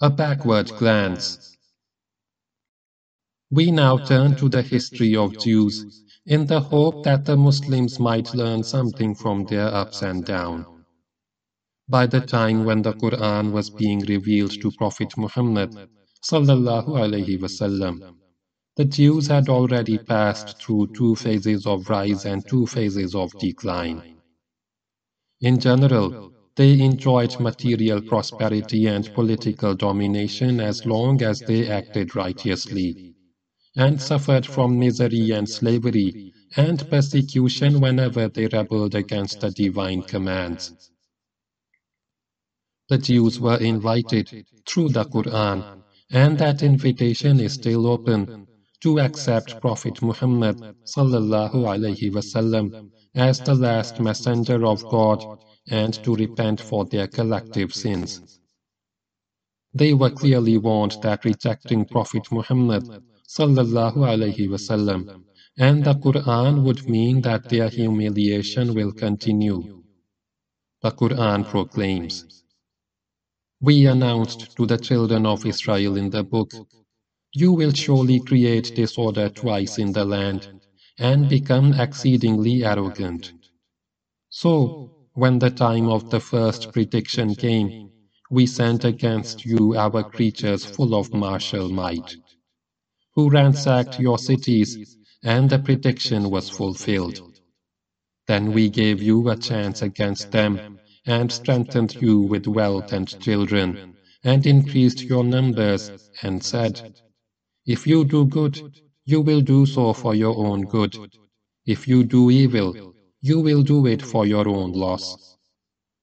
A backward glance. We now turn to the history of Jews in the hope that the Muslims might learn something from their ups and downs. By the time when the Quran was being revealed to Prophet Muhammad sallallahu alaihi wasallam, the Jews had already passed through two phases of rise and two phases of decline. In general, they enjoyed material prosperity and political domination as long as they acted righteously, and suffered from misery and slavery and persecution whenever they rebelled against the divine commands. The Jews were invited through the Quran, and that invitation is still open to accept Prophet Muhammad sallallahu alaihi wasallam as the last messenger of God and to repent for their collective sins. They were clearly warned that rejecting Prophet Muhammad sallallahu alaihi wasallam and the Quran would mean that their humiliation will continue. The Quran proclaims, We announced to the children of Israel in the book, You will surely create disorder twice in the land and become exceedingly arrogant. So, when the time of the first prediction came, we sent against you our creatures full of martial might, who ransacked your cities, and the prediction was fulfilled. Then we gave you a chance against them, and strengthened you with wealth and children, and increased your numbers, and said, If you do good, you will do so for your own good. If you do evil, you will do it for your own loss.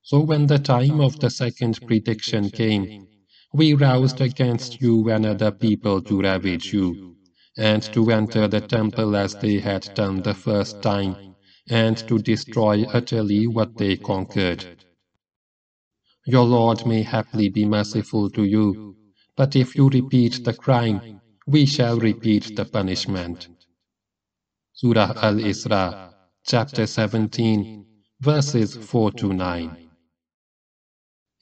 So when the time of the second prediction came, we roused against you another people to ravage you, and to enter the temple as they had done the first time, and to destroy utterly what they conquered. Your Lord may haply be merciful to you, but if you repeat the crime, we shall repeat the punishment. Surah Al-Isra chapter 17, verses 4 to 9.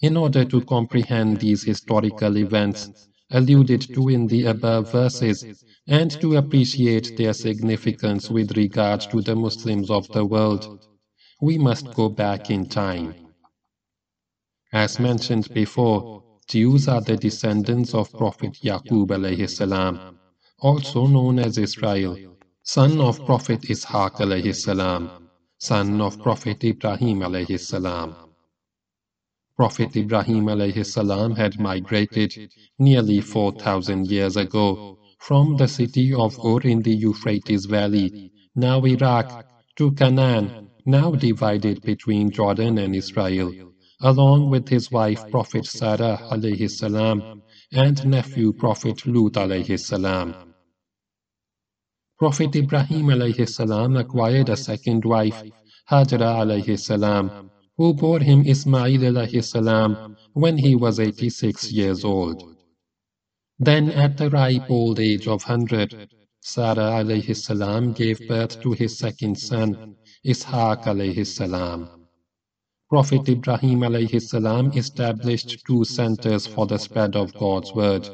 In order to comprehend these historical events alluded to in the above verses and to appreciate their significance with regard to the Muslims of the world, we must go back in time. As mentioned before, Jews are the descendants of Prophet Yaqub alayhi salam, also known as Israel, son of Prophet Ishaq alayhi salam, son of Prophet Ibrahim alayhi salam. Prophet Ibrahim alayhi salam had migrated nearly 4,000 years ago from the city of Ur in the Euphrates Valley, now Iraq, to Canaan, now divided between Jordan and Israel, along with his wife Prophet Sarah alayhi salam and nephew Prophet Lut alayhi salam. Prophet Ibrahim alayhi acquired a second wife, Hajra alayhi who bore him Ismail alayhi when he was 86 years old. Then at the ripe old age of 100, Sarah alayhi salam gave birth to his second son, Ishaq alayhi salam. Prophet Ibrahim alayhi salam established two centers for the spread of God's word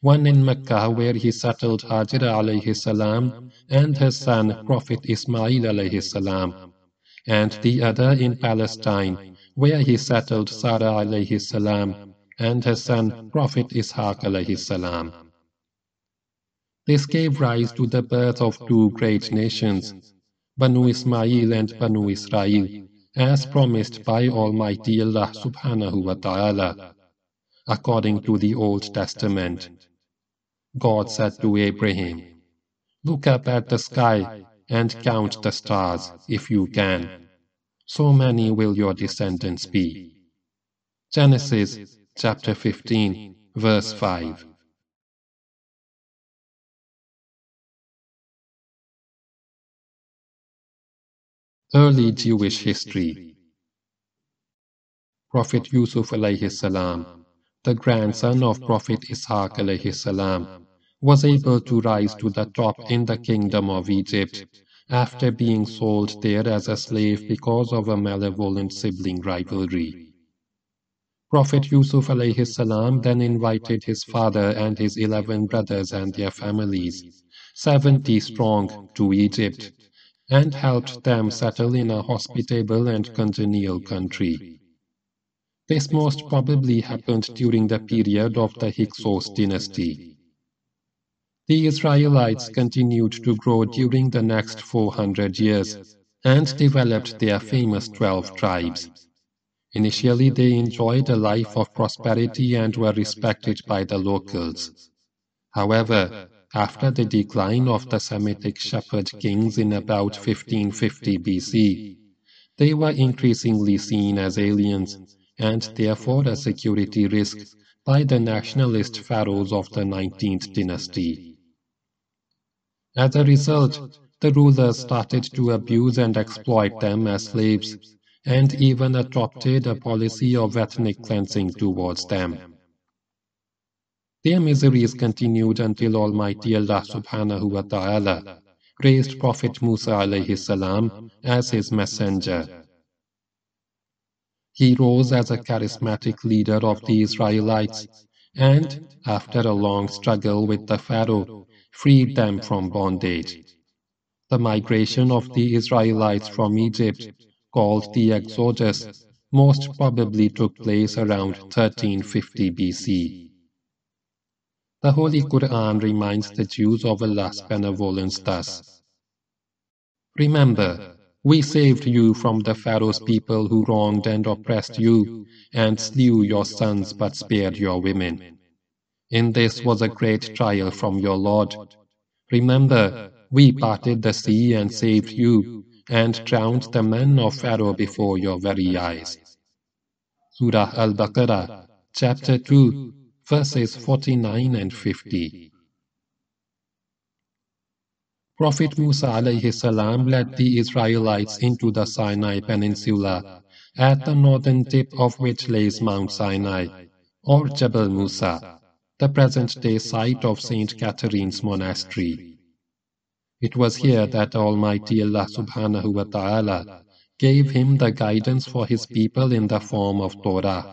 one in Mecca where he settled Hajra alayhi salam and his son Prophet Ismail alayhi salam, and the other in Palestine where he settled Sarah alayhi salam and his son Prophet Ishaq alayhi salam. This gave rise to the birth of two great nations, Banu Ismail and Banu Israel, as promised by Almighty Allah subhanahu wa ta'ala, according to the Old Testament. God said to Abraham, Look up at the sky and count the stars, if you can. So many will your descendants be. Genesis chapter 15, verse 5. Early Jewish history Prophet Yusuf alayhi salam, the grandson of Prophet Ishaq salam, was able to rise to the top in the kingdom of Egypt after being sold there as a slave because of a malevolent sibling rivalry. Prophet Yusuf salam then invited his father and his eleven brothers and their families, seventy strong, to Egypt, and helped them settle in a hospitable and congenial country. This most probably happened during the period of the Hyksos dynasty. The Israelites continued to grow during the next 400 years and developed their famous 12 tribes. Initially, they enjoyed a life of prosperity and were respected by the locals. However, after the decline of the Semitic shepherd kings in about 1550 BC, they were increasingly seen as aliens and therefore a security risk by the nationalist pharaohs of the 19th dynasty. As a result, the rulers started to abuse and exploit them as slaves, and even adopted a policy of ethnic cleansing towards them. Their miseries continued until Almighty Allah subhanahu wa ta'ala raised Prophet Musa alayhi salam as his messenger he rose as a charismatic leader of the Israelites and, after a long struggle with the Pharaoh, freed them from bondage. The migration of the Israelites from Egypt, called the Exodus, most probably took place around 1350 BC. The Holy Quran reminds the Jews of Allah's benevolence thus. Remember, we saved you from the Pharaoh's people who wronged and oppressed you, and slew your sons but spared your women. In this was a great trial from your Lord. Remember, we parted the sea and saved you, and drowned the men of Pharaoh before your very eyes. Surah Al-Baqarah, chapter 2, verses 49 and 50. Prophet Musa alayhi salam led the Israelites into the Sinai Peninsula, at the northern tip of which lays Mount Sinai, or Jebel Musa, the present-day site of Saint Catherine's monastery. It was here that Almighty Allah subhanahu wa ta'ala gave him the guidance for his people in the form of Torah.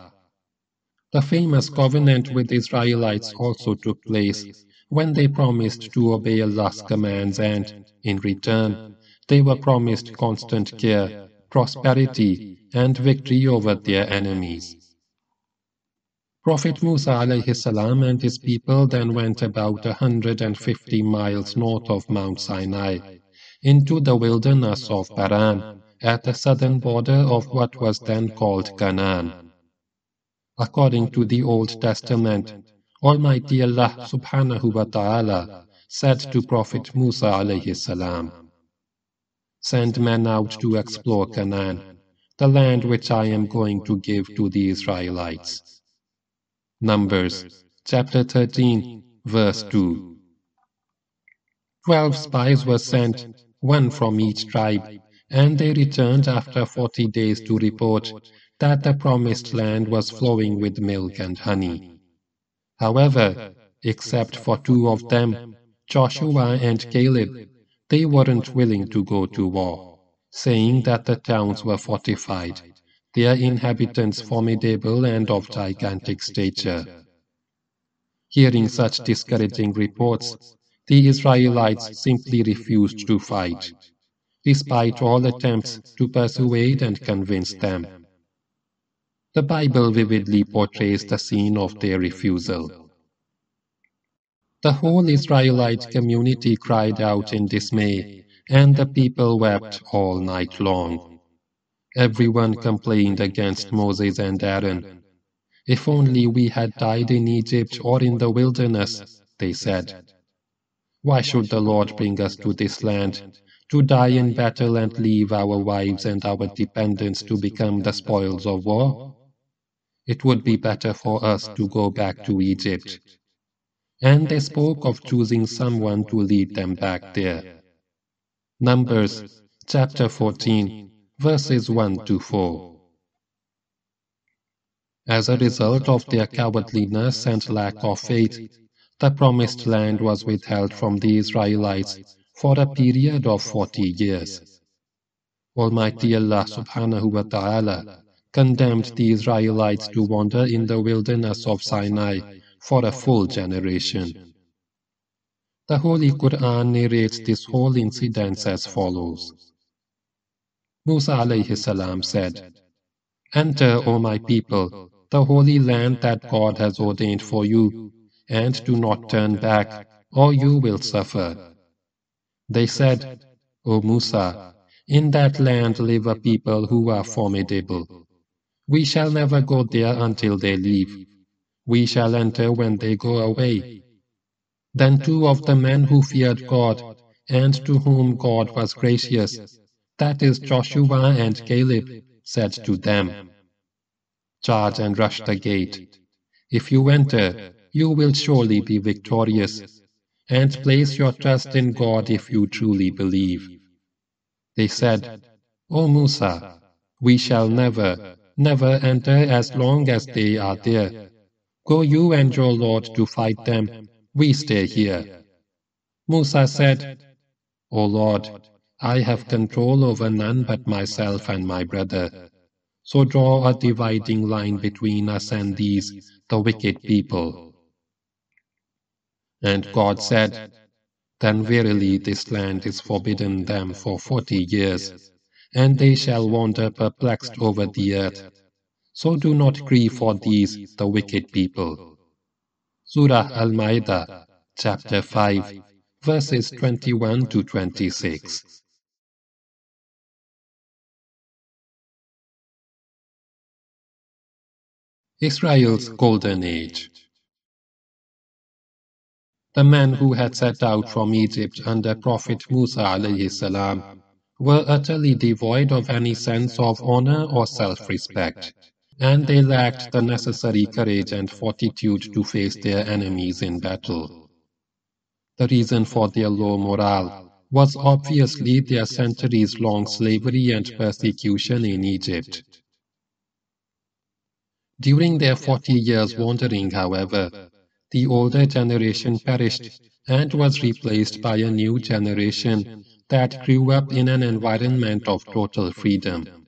The famous covenant with Israelites also took place when they promised to obey Allah's commands and, in return, they were promised constant care, prosperity, and victory over their enemies. Prophet Musa alayhi and his people then went about a hundred and fifty miles north of Mount Sinai, into the wilderness of Paran, at the southern border of what was then called Canaan. According to the Old Testament, Almighty Allah subhanahu wa ta'ala said to Prophet Musa alayhi salam, Send men out to explore Canaan, the land which I am going to give to the Israelites. Numbers chapter 13, verse 2. Twelve spies were sent, one from each tribe, and they returned after forty days to report that the promised land was flowing with milk and honey. However, except for two of them, Joshua and Caleb, they weren't willing to go to war, saying that the towns were fortified, their inhabitants formidable and of gigantic stature. Hearing such discouraging reports, the Israelites simply refused to fight, despite all attempts to persuade and convince them. The Bible vividly portrays the scene of their refusal. The whole Israelite community cried out in dismay, and the people wept all night long. Everyone complained against Moses and Aaron. If only we had died in Egypt or in the wilderness, they said. Why should the Lord bring us to this land, to die in battle and leave our wives and our dependents to become the spoils of war? It would be better for us to go back to Egypt. And they spoke of choosing someone to lead them back there. Numbers chapter 14, verses 1 to 4. As a result of their cowardliness and lack of faith, the promised land was withheld from the Israelites for a period of forty years. Almighty Allah subhanahu wa ta'ala condemned the Israelites to wander in the wilderness of Sinai for a full generation. The Holy Quran narrates this whole incident as follows. Musa salam said, Enter, O my people, the holy land that God has ordained for you, and do not turn back, or you will suffer. They said, O Musa, in that land live a people who are formidable. We shall never go there until they leave. We shall enter when they go away. Then two of the men who feared God, and to whom God was gracious, that is Joshua and Caleb, said to them, Charge and rush the gate. If you enter, you will surely be victorious, and place your trust in God if you truly believe. They said, O Musa, we shall never, never enter as long as they are there. Go you and your Lord to fight them, we stay here. Musa said, O Lord, I have control over none but myself and my brother. So draw a dividing line between us and these, the wicked people. And God said, Then verily this land is forbidden them for forty years, and they shall wander perplexed over the earth. So do not grieve for these, the wicked people. Surah Al-Ma'idah, chapter 5, verses 21 to 26. Israel's Golden Age The men who had set out from Egypt under Prophet Musa alayhi salam were utterly devoid of any sense of honor or self-respect, and they lacked the necessary courage and fortitude to face their enemies in battle. The reason for their low morale was obviously their centuries-long slavery and persecution in Egypt. During their forty years wandering, however, the older generation perished and was replaced by a new generation that grew up in an environment of total freedom.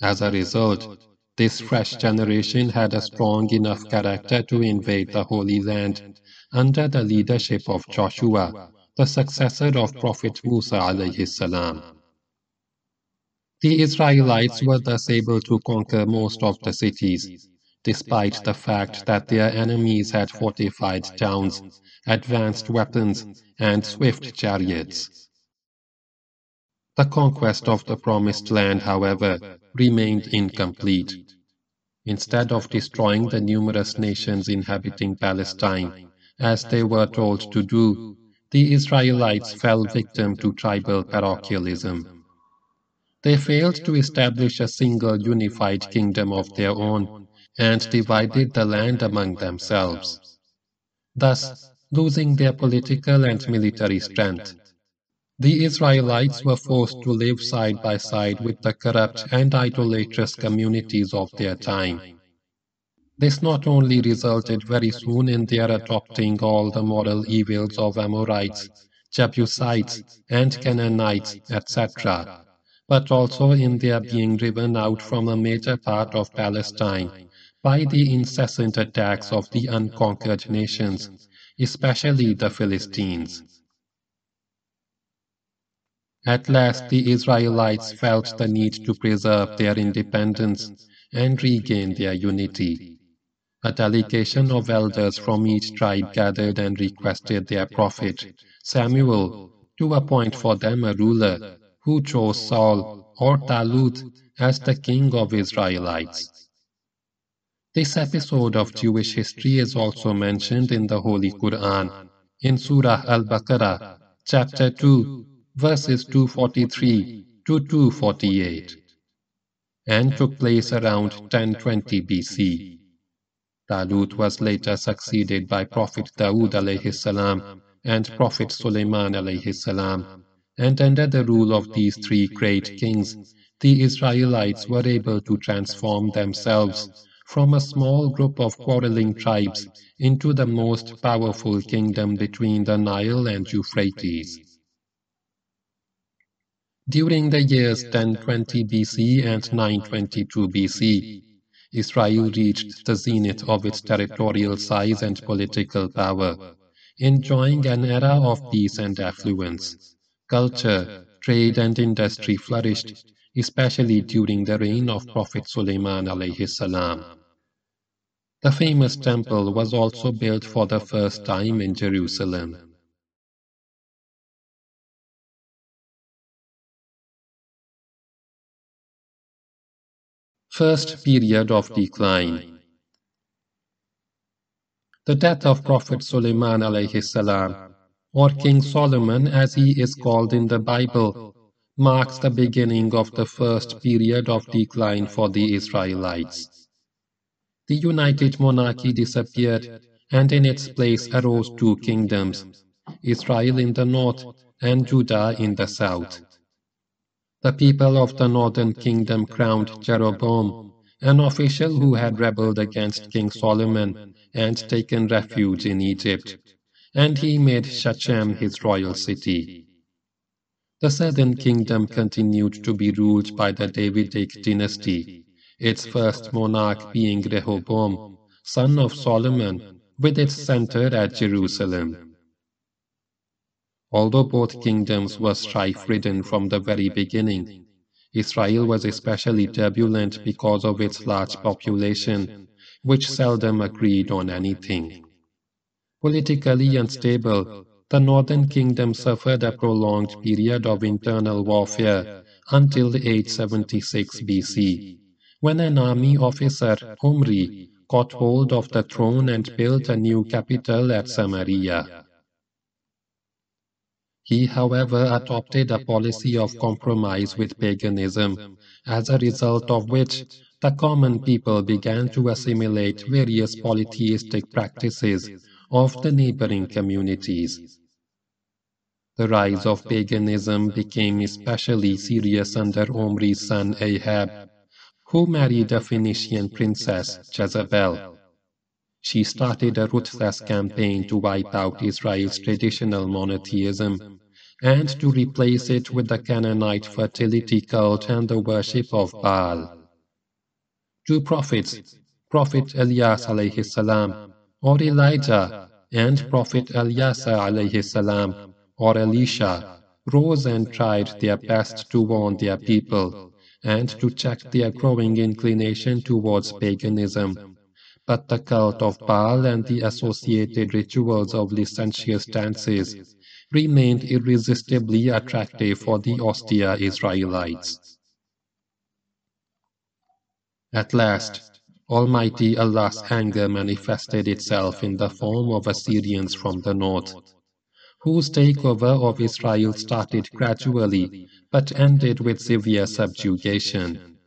As a result, this fresh generation had a strong enough character to invade the Holy Land under the leadership of Joshua, the successor of Prophet Musa alayhi salam. The Israelites were thus able to conquer most of the cities, despite the fact that their enemies had fortified towns, advanced weapons, and swift chariots. The conquest of the Promised Land, however, remained incomplete. Instead of destroying the numerous nations inhabiting Palestine, as they were told to do, the Israelites fell victim to tribal parochialism. They failed to establish a single unified kingdom of their own and divided the land among themselves, thus losing their political and military strength. The Israelites were forced to live side by side with the corrupt and idolatrous communities of their time. This not only resulted very soon in their adopting all the moral evils of Amorites, Jebusites, and Canaanites, etc., but also in their being driven out from a major part of Palestine by the incessant attacks of the unconquered nations, especially the Philistines. At last the Israelites felt the need to preserve their independence and regain their unity. A delegation of elders from each tribe gathered and requested their prophet, Samuel, to appoint for them a ruler, who chose Saul or Talut as the king of Israelites. This episode of Jewish history is also mentioned in the Holy Quran, in Surah Al-Baqarah, chapter 2, verses 243 to 248, and took place around 1020 BC. Talut was later succeeded by Prophet Dawood alayhi salam and Prophet Sulaiman alayhi salam, and under the rule of these three great kings, the Israelites were able to transform themselves from a small group of quarreling tribes into the most powerful kingdom between the Nile and Euphrates. During the years 1020 BC and 922 BC, Israel reached the zenith of its territorial size and political power, enjoying an era of peace and affluence. Culture, trade and industry flourished, especially during the reign of Prophet Sulaiman alayhi salam. The famous temple was also built for the first time in Jerusalem. First period of decline. The death of Prophet salam, or King Solomon as he is called in the Bible, marks the beginning of the first period of decline for the Israelites. The united monarchy disappeared, and in its place arose two kingdoms, Israel in the north and Judah in the south. The people of the northern kingdom crowned Jeroboam, an official who had rebelled against King Solomon and taken refuge in Egypt, and he made Shechem his royal city. The southern kingdom continued to be ruled by the Davidic dynasty, its first monarch being Rehoboam, son of Solomon, with its center at Jerusalem. Although both kingdoms were strife-ridden from the very beginning, Israel was especially turbulent because of its large population, which seldom agreed on anything. Politically unstable, the northern kingdom suffered a prolonged period of internal warfare until 876 BC, when an army officer, Omri, caught hold of the throne and built a new capital at Samaria. He, however, adopted a policy of compromise with paganism, as a result of which the common people began to assimilate various polytheistic practices of the neighboring communities. The rise of paganism became especially serious under Omri's son Ahab, who married a Phoenician princess, Jezebel. She started a ruthless campaign to wipe out Israel's traditional monotheism and to replace it with the Canaanite fertility cult and the worship of Baal. Two prophets, Prophet Elias alayhi salam, or Elijah, and Prophet Elisha alayhi salam, or Elisha, rose and tried their best to warn their people and to check their growing inclination towards paganism. But the cult of Baal and the associated rituals of licentious dances remained irresistibly attractive for the austere Israelites. At last, Almighty Allah's anger manifested itself in the form of Assyrians from the north, whose takeover of Israel started gradually but ended with severe subjugation.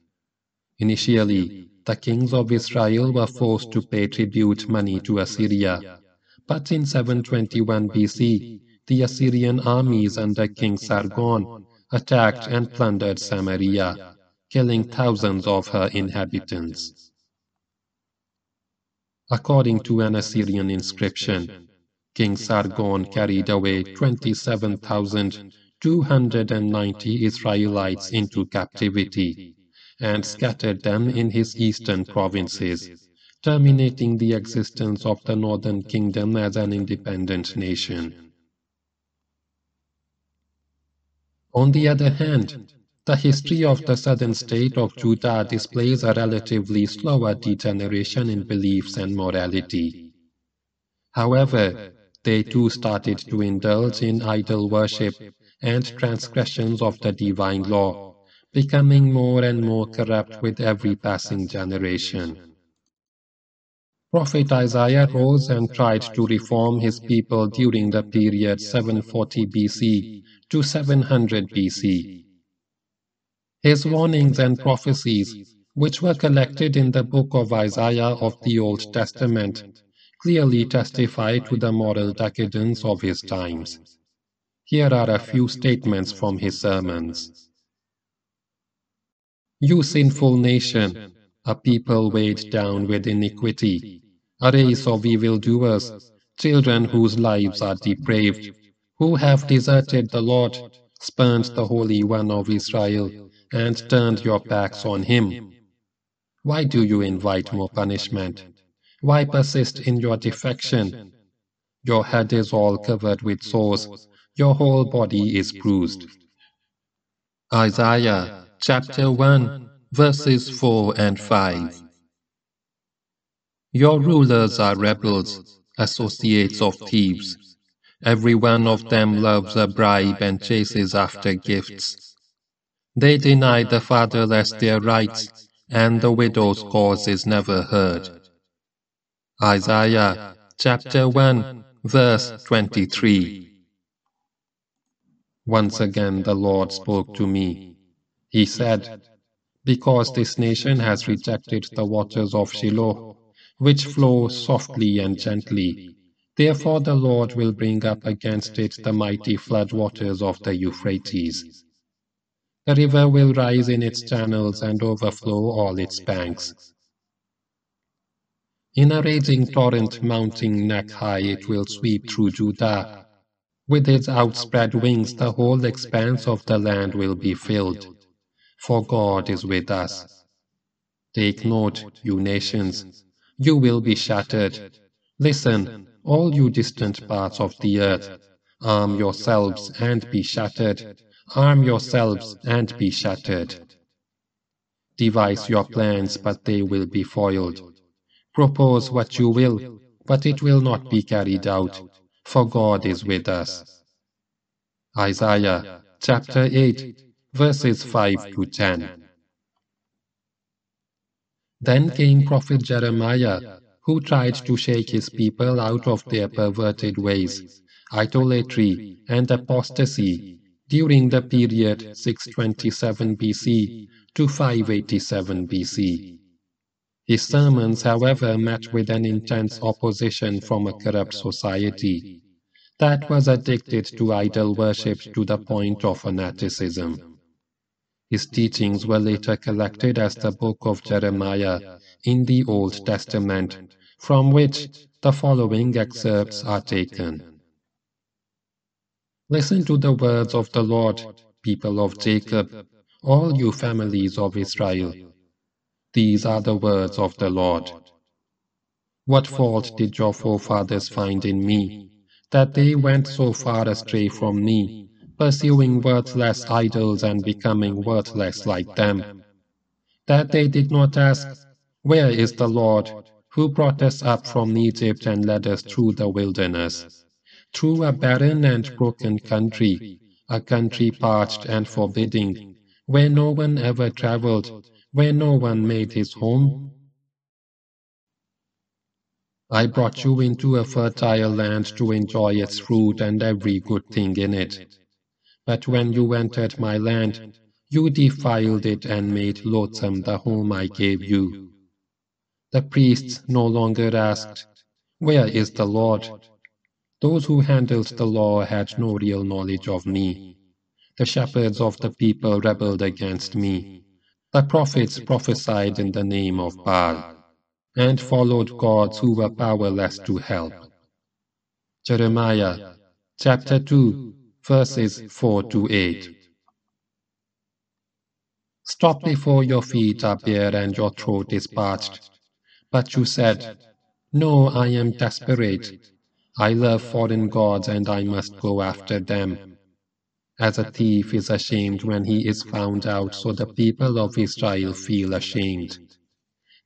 Initially, the kings of Israel were forced to pay tribute money to Assyria, but in 721 BC, the Assyrian armies under King Sargon attacked and plundered Samaria, killing thousands of her inhabitants. According to an Assyrian inscription, King Sargon carried away 27,290 Israelites into captivity and scattered them in his eastern provinces, terminating the existence of the northern kingdom as an independent nation. On the other hand, the history of the southern state of Judah displays a relatively slower degeneration in beliefs and morality. However, they too started to indulge in idol worship and transgressions of the divine law, becoming more and more corrupt with every passing generation. Prophet Isaiah rose and tried to reform his people during the period 740 BC to 700 BC. His warnings and prophecies, which were collected in the book of Isaiah of the Old Testament, clearly testify to the moral decadence of his times. Here are a few statements from his sermons. You sinful nation, a people weighed down with iniquity, a race of evildoers, children whose lives are depraved, who have deserted the Lord, spurned the Holy One of Israel and turned your backs on him. Why do you invite more punishment? Why persist in your defection? Your head is all covered with sores, your whole body is bruised. Isaiah chapter 1, verses 4 and 5. Your rulers are rebels, associates of thieves. Every one of them loves a bribe and chases after gifts. They deny the fatherless their rights, and the widow's cause is never heard. Isaiah chapter 1, verse 23. Once again the Lord spoke to me. He said, Because this nation has rejected the waters of Shiloh, which flow softly and gently, therefore the Lord will bring up against it the mighty flood waters of the Euphrates. The river will rise in its channels and overflow all its banks. In a raging torrent mounting neck high it will sweep through Judah. With its outspread wings the whole expanse of the land will be filled. For God is with us. Take note, you nations, you will be shattered. Listen, all you distant parts of the earth, arm yourselves and be shattered. Arm yourselves and be shattered. Devise your plans, but they will be foiled. Propose what you will, but it will not be carried out, for God is with us. Isaiah chapter 8, verses 5 to 10. Then came prophet Jeremiah, who tried to shake his people out of their perverted ways, idolatry, and apostasy during the period 627 BC to 587 BC. His sermons, however, met with an intense opposition from a corrupt society that was addicted to idol worship to the point of fanaticism. His teachings were later collected as the book of Jeremiah in the Old Testament, from which the following excerpts are taken. Listen to the words of the Lord, people of Jacob, all you families of Israel. These are the words of the Lord. What fault did your forefathers find in me, that they went so far astray from me, pursuing worthless idols and becoming worthless like them? That they did not ask, Where is the Lord, who brought us up from Egypt and led us through the wilderness, through a barren and broken country, a country parched and forbidding, where no one ever traveled, where no one made his home? I brought you into a fertile land to enjoy its fruit and every good thing in it. But when you entered my land, you defiled it and made loathsome the home I gave you. The priests no longer asked, Where is the Lord? Those who handled the law had no real knowledge of me. The shepherds of the people rebelled against me. The prophets prophesied in the name of Baal, and followed gods who were powerless to help. Jeremiah chapter 2, verses 4 to 8. Stop before your feet are bare and your throat is parched. But you said, No, I am desperate. I love foreign gods and I must go after them as a thief is ashamed when he is found out, so the people of Israel feel ashamed.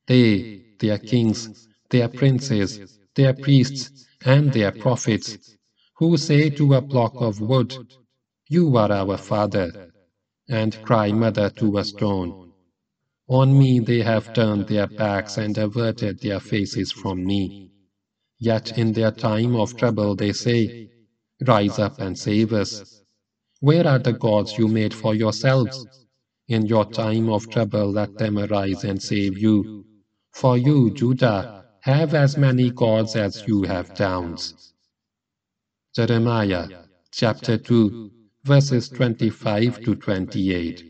They, their kings, their princes, their priests, and their prophets, who say to a block of wood, You are our father, and cry mother to a stone. On me they have turned their backs and averted their faces from me. Yet in their time of trouble they say, Rise up and save us. Where are the gods you made for yourselves? In your time of trouble let them arise and save you. For you, Judah, have as many gods as you have towns. Jeremiah chapter 2 verses 25 to 28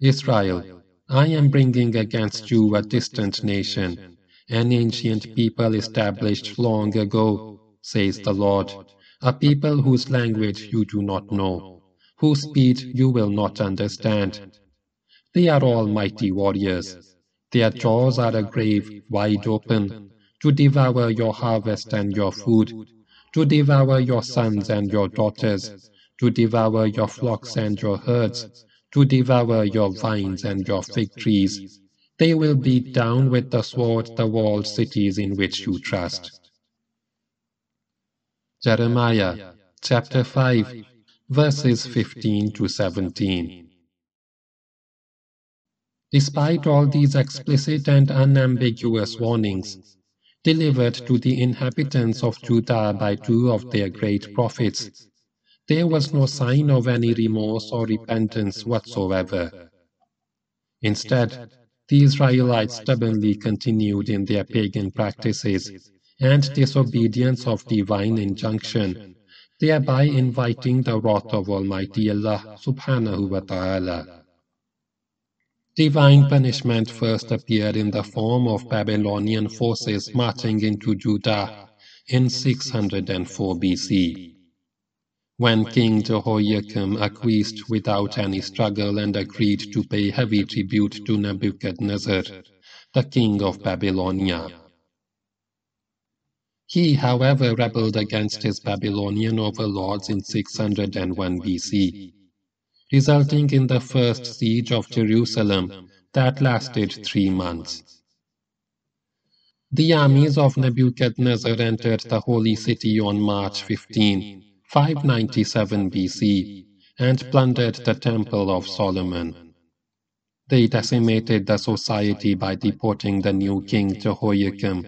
Israel, I am bringing against you a distant nation, an ancient people established long ago, says the Lord a people whose language you do not know, whose speech you will not understand. They are all mighty warriors. Their jaws are a grave wide open, to devour your harvest and your food, to devour your sons and your daughters, to devour your flocks and your herds, to devour your vines and your fig trees. They will beat down with the sword the walled cities in which you trust. Jeremiah chapter 5, verses 15 to 17. Despite all these explicit and unambiguous warnings, delivered to the inhabitants of Judah by two of their great prophets, there was no sign of any remorse or repentance whatsoever. Instead, the Israelites stubbornly continued in their pagan practices and disobedience of divine injunction, thereby inviting the wrath of Almighty Allah subhanahu wa ta'ala. Divine punishment first appeared in the form of Babylonian forces marching into Judah in 604 BC. When King Jehoiakim acquiesced without any struggle and agreed to pay heavy tribute to Nebuchadnezzar, the king of Babylonia. He, however, rebelled against his Babylonian overlords in 601 BC, resulting in the first siege of Jerusalem that lasted three months. The armies of Nebuchadnezzar entered the holy city on March 15, 597 BC, and plundered the Temple of Solomon. They decimated the society by deporting the new king Jehoiachin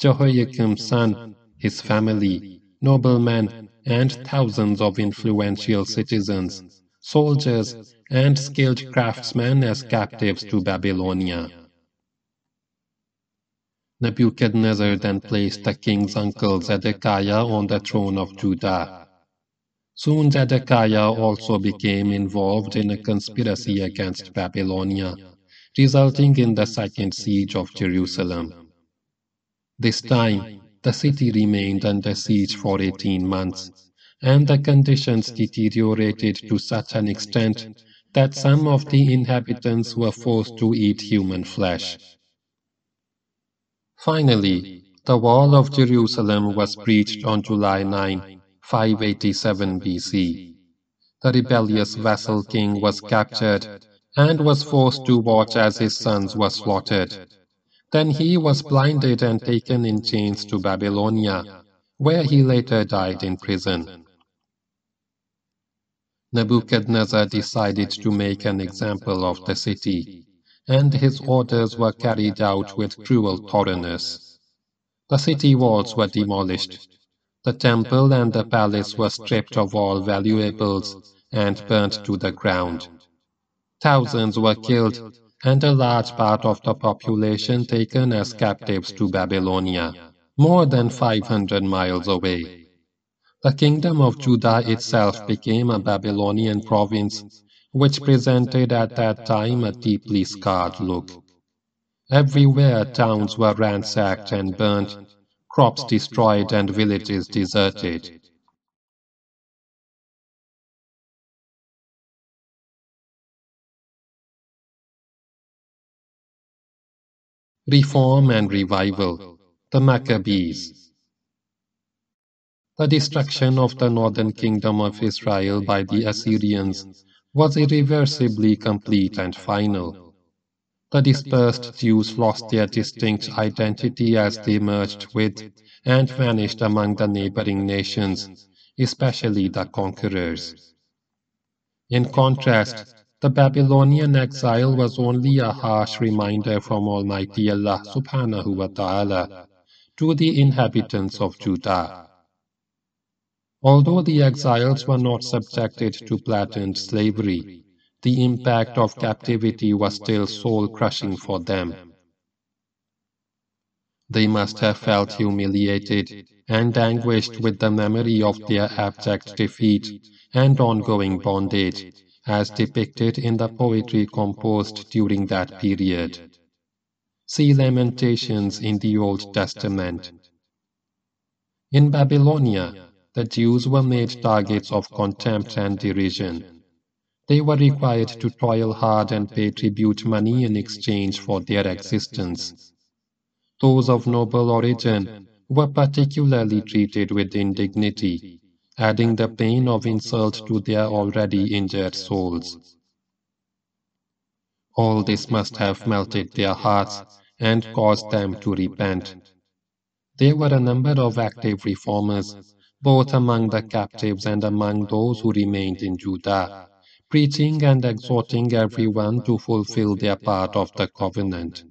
Jehoiakim's son, his family, noblemen, and thousands of influential citizens, soldiers, and skilled craftsmen as captives to Babylonia. Nebuchadnezzar then placed the king's uncle Zedekiah on the throne of Judah. Soon Zedekiah also became involved in a conspiracy against Babylonia, resulting in the second siege of Jerusalem. This time, the city remained under siege for 18 months, and the conditions deteriorated to such an extent that some of the inhabitants were forced to eat human flesh. Finally, the wall of Jerusalem was breached on July 9, 587 BC. The rebellious vassal king was captured and was forced to watch as his sons were slaughtered. Then he was blinded and taken in chains to Babylonia, where he later died in prison. Nebuchadnezzar decided to make an example of the city, and his orders were carried out with cruel thoroughness. The city walls were demolished. The temple and the palace were stripped of all valuables and burnt to the ground. Thousands were killed and a large part of the population taken as captives to Babylonia, more than 500 miles away. The kingdom of Judah itself became a Babylonian province, which presented at that time a deeply scarred look. Everywhere towns were ransacked and burnt, crops destroyed and villages deserted. Reform and Revival, the Maccabees. The destruction of the northern kingdom of Israel by the Assyrians was irreversibly complete and final. The dispersed Jews lost their distinct identity as they merged with and vanished among the neighboring nations, especially the conquerors. In contrast, the Babylonian exile was only a harsh reminder from Almighty Allah subhanahu wa ta'ala to the inhabitants of Judah. Although the exiles were not subjected to blatant slavery, the impact of captivity was still soul-crushing for them. They must have felt humiliated and anguished with the memory of their abject defeat and ongoing bondage as depicted in the poetry composed during that period. See Lamentations in the Old Testament. In Babylonia, the Jews were made targets of contempt and derision. They were required to toil hard and pay tribute money in exchange for their existence. Those of noble origin were particularly treated with indignity, adding the pain of insult to their already injured souls. All this must have melted their hearts and caused them to repent. There were a number of active reformers, both among the captives and among those who remained in Judah, preaching and exhorting everyone to fulfill their part of the covenant.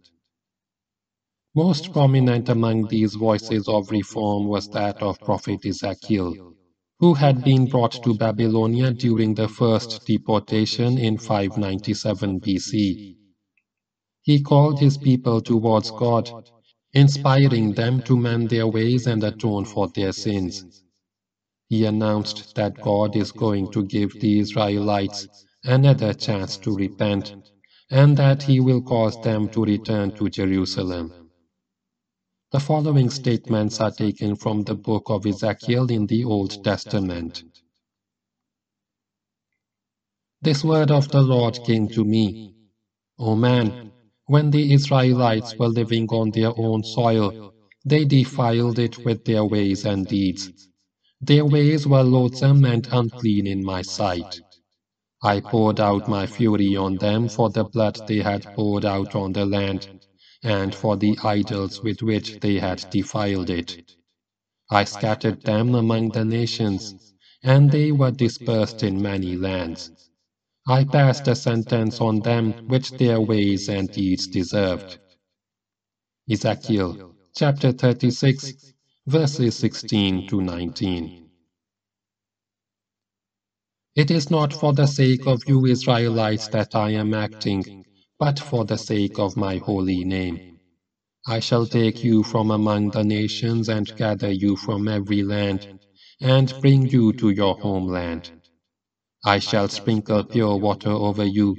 Most prominent among these voices of reform was that of Prophet Ezekiel, who had been brought to Babylonia during the first deportation in 597 BC. He called his people towards God, inspiring them to mend their ways and atone for their sins. He announced that God is going to give the Israelites another chance to repent, and that he will cause them to return to Jerusalem. The following statements are taken from the book of Ezekiel in the Old Testament. This word of the Lord came to me. O man, when the Israelites were living on their own soil, they defiled it with their ways and deeds. Their ways were loathsome and unclean in my sight. I poured out my fury on them for the blood they had poured out on the land and for the idols with which they had defiled it. I scattered them among the nations, and they were dispersed in many lands. I passed a sentence on them which their ways and deeds deserved. Ezekiel chapter 36, verses 16 to 19. It is not for the sake of you Israelites that I am acting, but for the sake of my holy name. I shall take you from among the nations and gather you from every land, and bring you to your homeland. I shall sprinkle pure water over you,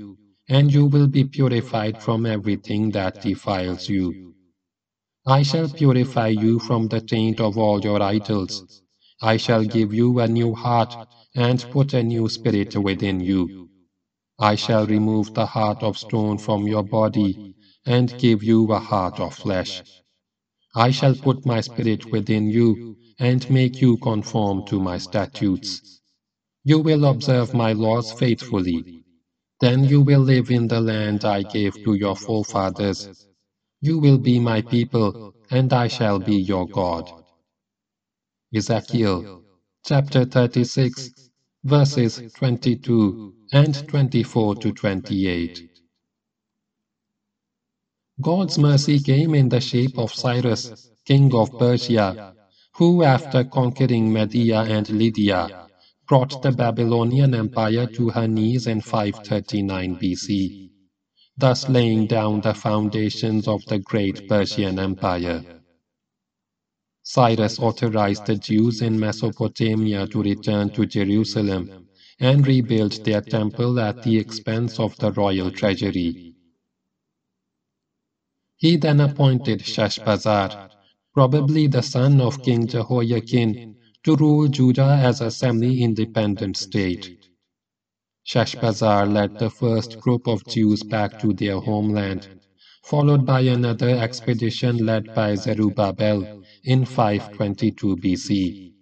and you will be purified from everything that defiles you. I shall purify you from the taint of all your idols. I shall give you a new heart, and put a new spirit within you. I shall remove the heart of stone from your body, and give you a heart of flesh. I shall put my spirit within you, and make you conform to my statutes. You will observe my laws faithfully. Then you will live in the land I gave to your forefathers. You will be my people, and I shall be your God. Ezekiel chapter 36, verses 22 and 24 to 28. God's mercy came in the shape of Cyrus, king of Persia, who after conquering Media and Lydia, brought the Babylonian Empire to her knees in 539 BC, thus laying down the foundations of the great Persian Empire. Cyrus authorized the Jews in Mesopotamia to return to Jerusalem and rebuild their temple at the expense of the royal treasury. He then appointed Sheshbazzar, probably the son of King Jehoiakim, to rule Judah as a semi-independent state. Sheshbazzar led the first group of Jews back to their homeland, followed by another expedition led by Zerubbabel in 522 BC.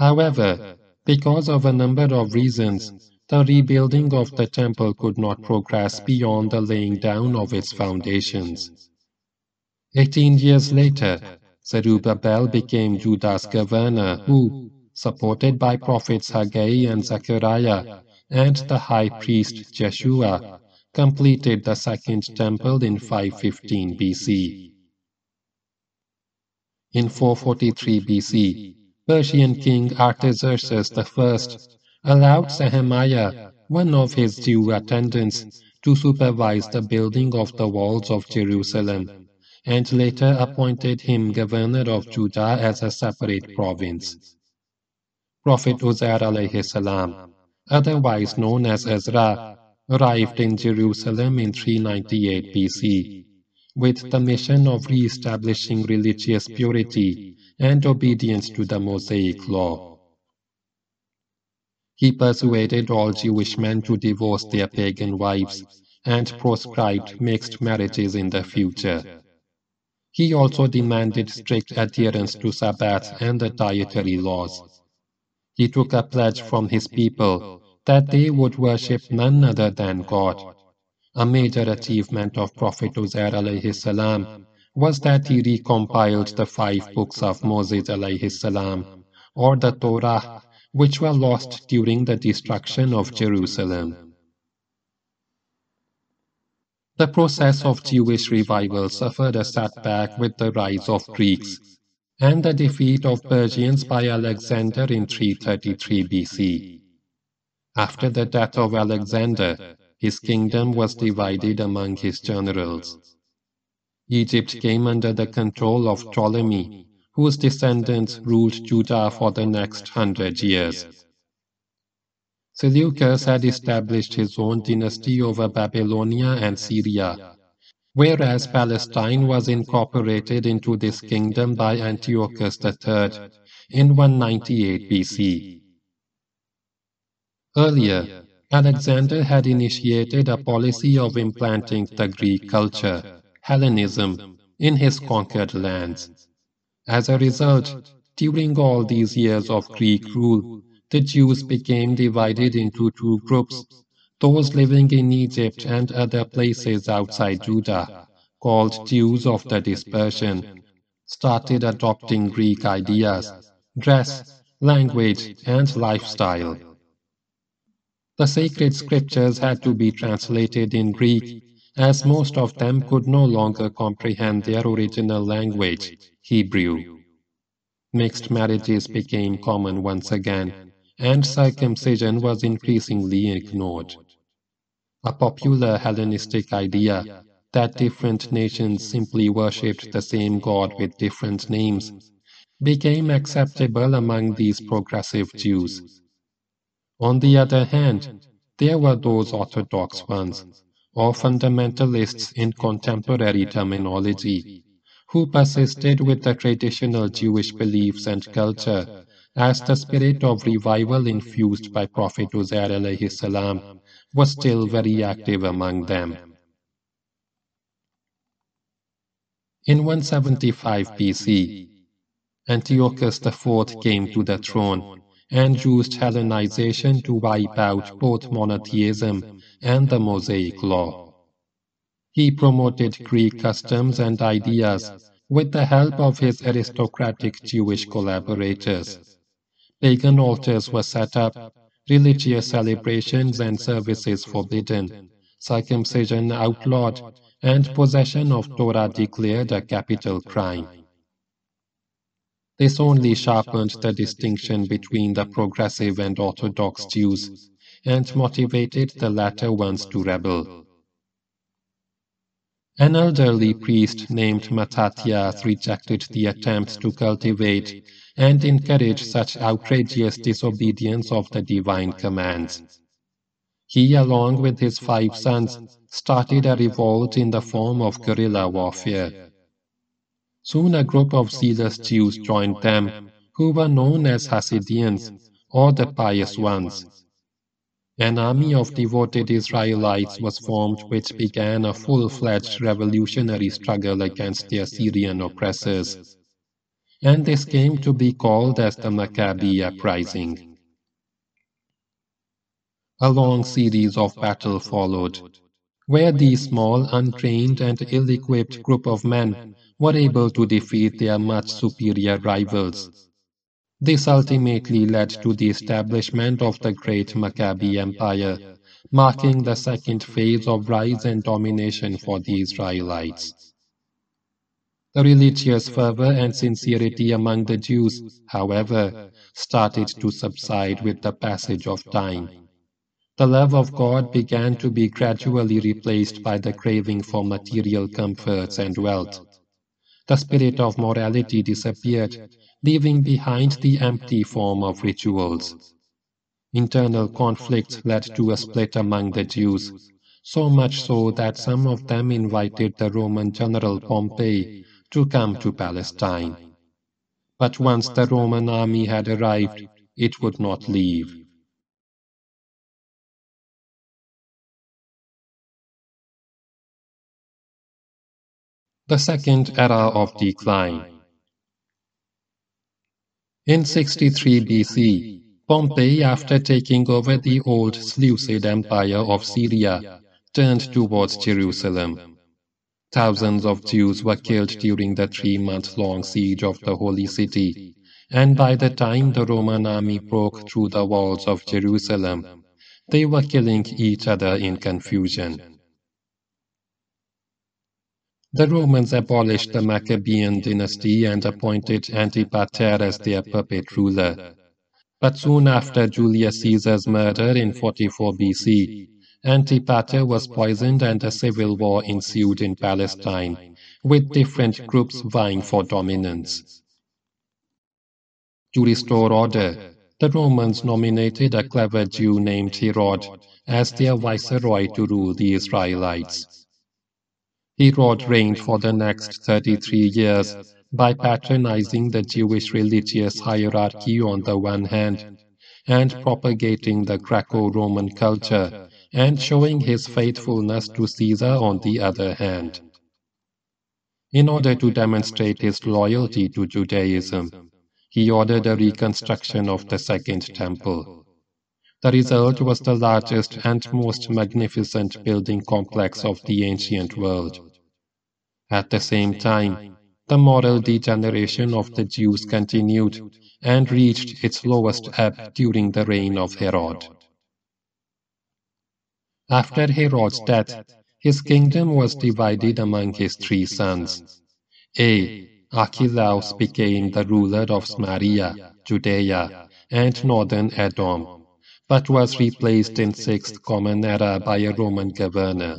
However, because of a number of reasons, the rebuilding of the temple could not progress beyond the laying down of its foundations. Eighteen years later, Zerubbabel became Judah's governor who, supported by prophets Haggai and Zechariah and the high priest Jeshua, completed the second temple in 515 BC. In 443 BC, Persian king Artaxerxes I allowed Nehemiah, one of his Jew attendants, to supervise the building of the walls of Jerusalem, and later appointed him governor of Judah as a separate province. Prophet Uzair salam, otherwise known as Ezra, arrived in Jerusalem in 398 BC with the mission of re-establishing religious purity and obedience to the Mosaic law. He persuaded all Jewish men to divorce their pagan wives and proscribed mixed marriages in the future. He also demanded strict adherence to Sabbath and the dietary laws. He took a pledge from his people that they would worship none other than God. A major achievement of Prophet Uzair salam was that he recompiled the five books of Moses alayhi salam, or the Torah, which were lost during the destruction of Jerusalem. The process of Jewish revival suffered a setback with the rise of Greeks and the defeat of Persians by Alexander in 333 BC. After the death of Alexander, his kingdom was divided among his generals. Egypt came under the control of Ptolemy, whose descendants ruled Judah for the next hundred years. Seleucus had established his own dynasty over Babylonia and Syria, whereas Palestine was incorporated into this kingdom by Antiochus III in 198 BC. Earlier, Alexander had initiated a policy of implanting the Greek culture, Hellenism, in his conquered lands. As a result, during all these years of Greek rule, the Jews became divided into two groups, those living in Egypt and other places outside Judah, called Jews of the dispersion, started adopting Greek ideas, dress, language, and lifestyle. The sacred scriptures had to be translated in Greek, as most of them could no longer comprehend their original language, Hebrew. Mixed marriages became common once again, and circumcision was increasingly ignored. A popular Hellenistic idea that different nations simply worshipped the same God with different names became acceptable among these progressive Jews. On the other hand, there were those orthodox ones, or fundamentalists in contemporary terminology, who persisted with the traditional Jewish beliefs and culture as the spirit of revival infused by Prophet Uzair salam was still very active among them. In 175 BC, Antiochus IV came to the throne and used Hellenization to wipe out both monotheism and the Mosaic Law. He promoted Greek customs and ideas with the help of his aristocratic Jewish collaborators. Pagan altars were set up, religious celebrations and services forbidden, circumcision outlawed, and possession of Torah declared a capital crime. This only sharpened the distinction between the progressive and orthodox Jews and motivated the latter ones to rebel. An elderly priest named Mattathias rejected the attempt to cultivate and encourage such outrageous disobedience of the divine commands. He, along with his five sons, started a revolt in the form of guerrilla warfare. Soon a group of zealous Jews joined them, who were known as Hasidians, or the pious ones. An army of devoted Israelites was formed which began a full-fledged revolutionary struggle against the Assyrian oppressors. And this came to be called as the Maccabee Uprising. A long series of battle followed, where these small, untrained, and ill-equipped group of men were able to defeat their much superior rivals. This ultimately led to the establishment of the great Maccabee Empire, marking the second phase of rise and domination for the Israelites. The religious fervor and sincerity among the Jews, however, started to subside with the passage of time. The love of God began to be gradually replaced by the craving for material comforts and wealth the spirit of morality disappeared, leaving behind the empty form of rituals. Internal conflict led to a split among the Jews, so much so that some of them invited the Roman general Pompey to come to Palestine. but once the Roman army had arrived, it would not leave. The Second Era of Decline In 63 BC, Pompey, after taking over the old Seleucid Empire of Syria, turned towards Jerusalem. Thousands of Jews were killed during the three month long siege of the Holy City, and by the time the Roman army broke through the walls of Jerusalem, they were killing each other in confusion. The Romans abolished the Maccabean dynasty and appointed Antipater as their puppet ruler. But soon after Julius Caesar's murder in 44 BC, Antipater was poisoned and a civil war ensued in Palestine, with different groups vying for dominance. To restore order, the Romans nominated a clever Jew named Herod as their viceroy to rule the Israelites. Herod reigned for the next 33 years by patronizing the Jewish religious hierarchy on the one hand, and propagating the Greco Roman culture, and showing his faithfulness to Caesar on the other hand. In order to demonstrate his loyalty to Judaism, he ordered a reconstruction of the Second Temple. The result was the largest and most magnificent building complex of the ancient world. At the same time, the moral degeneration of the Jews continued and reached its lowest ebb during the reign of Herod. After Herod's death, his kingdom was divided among his three sons. A. Archelaus became the ruler of Samaria, Judea, and northern Edom, but was replaced in 6th Common Era by a Roman governor.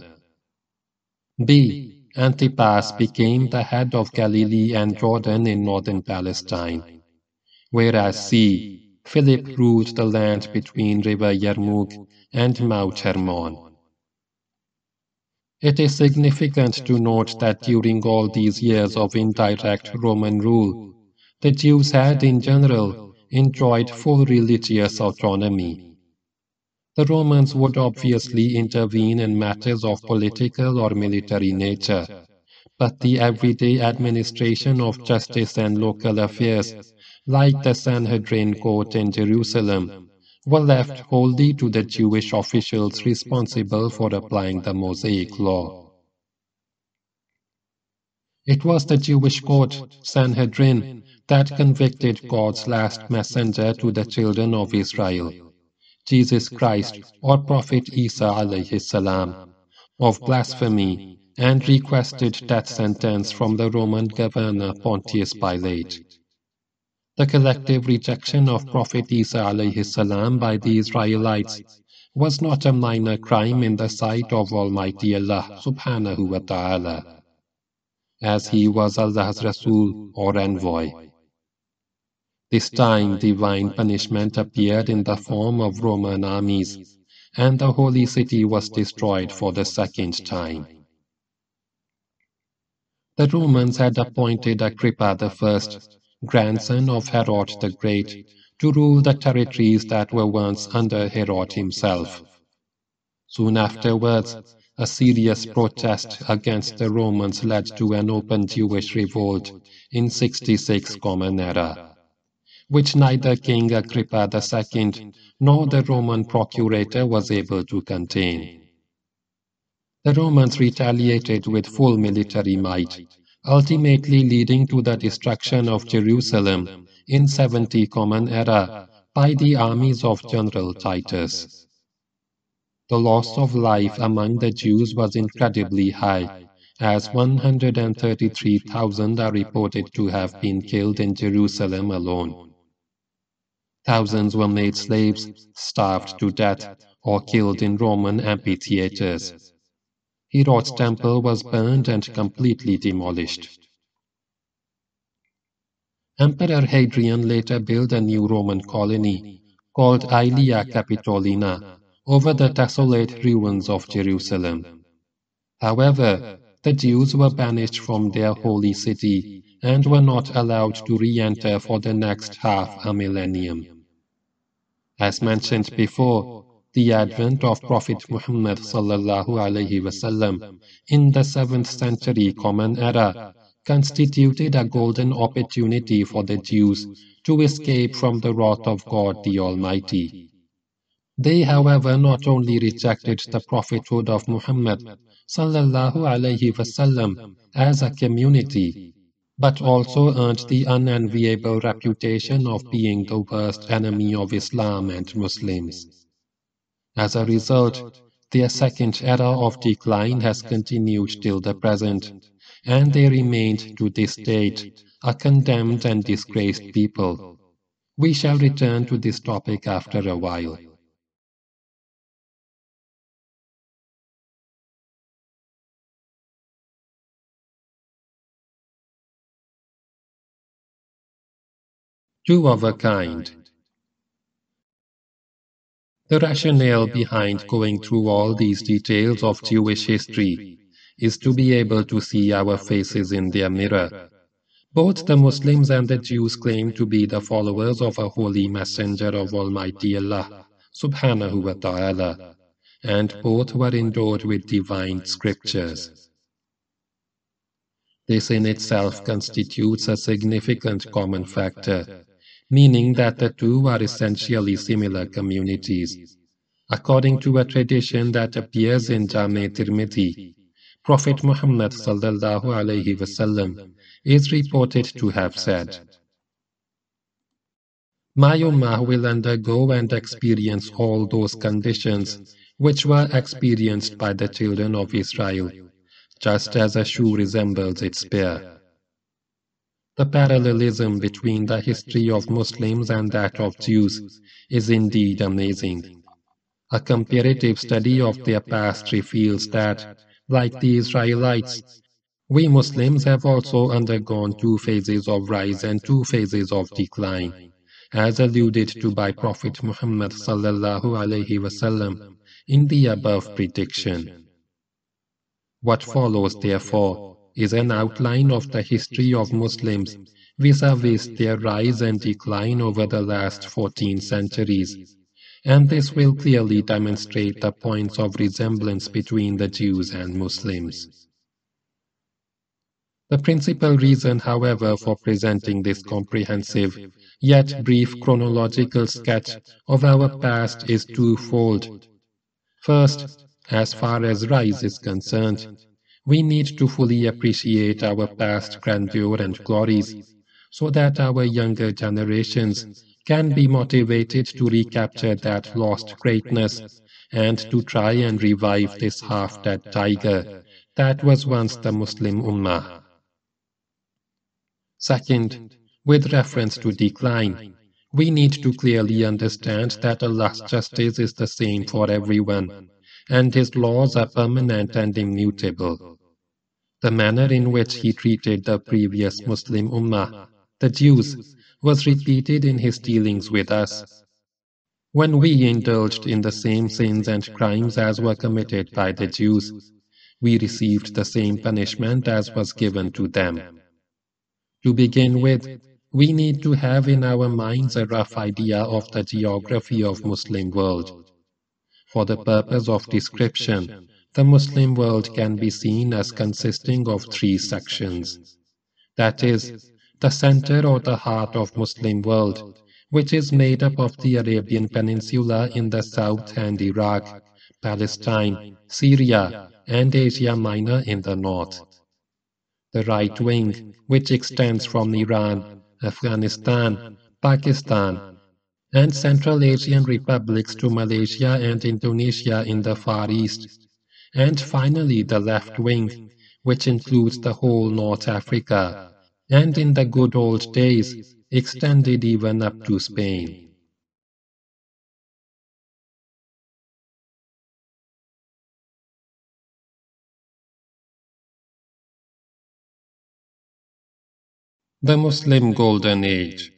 B. Antipas became the head of Galilee and Jordan in northern Palestine, whereas C. Philip ruled the land between River Yarmouk and Mount Hermon. It is significant to note that during all these years of indirect Roman rule, the Jews had in general enjoyed full religious autonomy the Romans would obviously intervene in matters of political or military nature, but the everyday administration of justice and local affairs, like the Sanhedrin court in Jerusalem, were left wholly to the Jewish officials responsible for applying the Mosaic law. It was the Jewish court, Sanhedrin, that convicted God's last messenger to the children of Israel. Jesus Christ or Prophet Isa alayhi salam, of blasphemy and requested death sentence from the Roman governor Pontius Pilate. The collective rejection of Prophet Isa by the Israelites was not a minor crime in the sight of Almighty Allah subhanahu wa ta'ala, as he was Allah's Rasul or envoy. This time divine punishment appeared in the form of Roman armies, and the holy city was destroyed for the second time. The Romans had appointed Agrippa I, grandson of Herod the Great, to rule the territories that were once under Herod himself. Soon afterwards, a serious protest against the Romans led to an open Jewish revolt in 66 Common Era which neither King Agrippa II nor the Roman procurator was able to contain. The Romans retaliated with full military might, ultimately leading to the destruction of Jerusalem in 70 Common Era by the armies of General Titus. The loss of life among the Jews was incredibly high, as 133,000 are reported to have been killed in Jerusalem alone. Thousands were made slaves, starved to death, or killed in Roman amphitheaters. Herod's temple was burned and completely demolished. Emperor Hadrian later built a new Roman colony called Aelia Capitolina over the desolate ruins of Jerusalem. However, the Jews were banished from their holy city and were not allowed to re-enter for the next half a millennium. As mentioned before, the advent of Prophet Muhammad wasallam in the 7th century Common Era constituted a golden opportunity for the Jews to escape from the wrath of God the Almighty. They, however, not only rejected the prophethood of Muhammad sallallahu alaihi wasallam as a community, but also earned the unenviable reputation of being the worst enemy of Islam and Muslims. As a result, their second era of decline has continued till the present, and they remained to this date a condemned and disgraced people. We shall return to this topic after a while. Two of a kind. The rationale behind going through all these details of Jewish history is to be able to see our faces in their mirror. Both the Muslims and the Jews claim to be the followers of a holy messenger of Almighty Allah, subhanahu wa ta'ala, and both were endowed with divine scriptures. This in itself constitutes a significant common factor meaning that the two are essentially similar communities. According to a tradition that appears in Jami Tirmidhi, Prophet Muhammad sallallahu alaihi wasallam is reported to have said, My ummah will undergo and experience all those conditions which were experienced by the children of Israel, just as a shoe resembles its pair. The parallelism between the history of Muslims and that of Jews is indeed amazing. A comparative study of their past reveals that, like the Israelites, we Muslims have also undergone two phases of rise and two phases of decline, as alluded to by Prophet Muhammad sallallahu alaihi wasallam in the above prediction. What follows, therefore, is an outline of the history of Muslims vis-a-vis their rise and decline over the last 14 centuries, and this will clearly demonstrate the points of resemblance between the Jews and Muslims. The principal reason, however, for presenting this comprehensive, yet brief chronological sketch of our past is twofold. First, as far as rise is concerned, we need to fully appreciate our past grandeur and glories so that our younger generations can be motivated to recapture that lost greatness and to try and revive this half-dead tiger that was once the Muslim Ummah. Second, with reference to decline, we need to clearly understand that Allah's justice is the same for everyone, and His laws are permanent and immutable. The manner in which he treated the previous Muslim Ummah, the Jews, was repeated in his dealings with us. When we indulged in the same sins and crimes as were committed by the Jews, we received the same punishment as was given to them. To begin with, we need to have in our minds a rough idea of the geography of Muslim world. For the purpose of description, the Muslim world can be seen as consisting of three sections. That is, the center or the heart of Muslim world, which is made up of the Arabian Peninsula in the south and Iraq, Palestine, Syria, and Asia Minor in the north. The right wing, which extends from Iran, Afghanistan, Pakistan, and Central Asian republics to Malaysia and Indonesia in the Far East, and finally the left wing, which includes the whole North Africa, and in the good old days extended even up to Spain. The Muslim Golden Age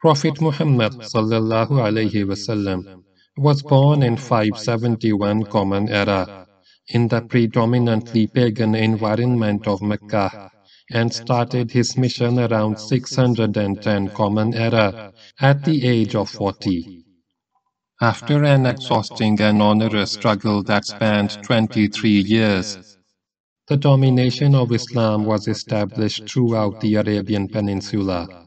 Prophet Muhammad sallallahu alaihi wasallam was born in 571 Common Era, in the predominantly pagan environment of Mecca and started his mission around 610 Common Era at the age of 40. After an exhausting and onerous struggle that spanned 23 years, the domination of Islam was established throughout the Arabian Peninsula.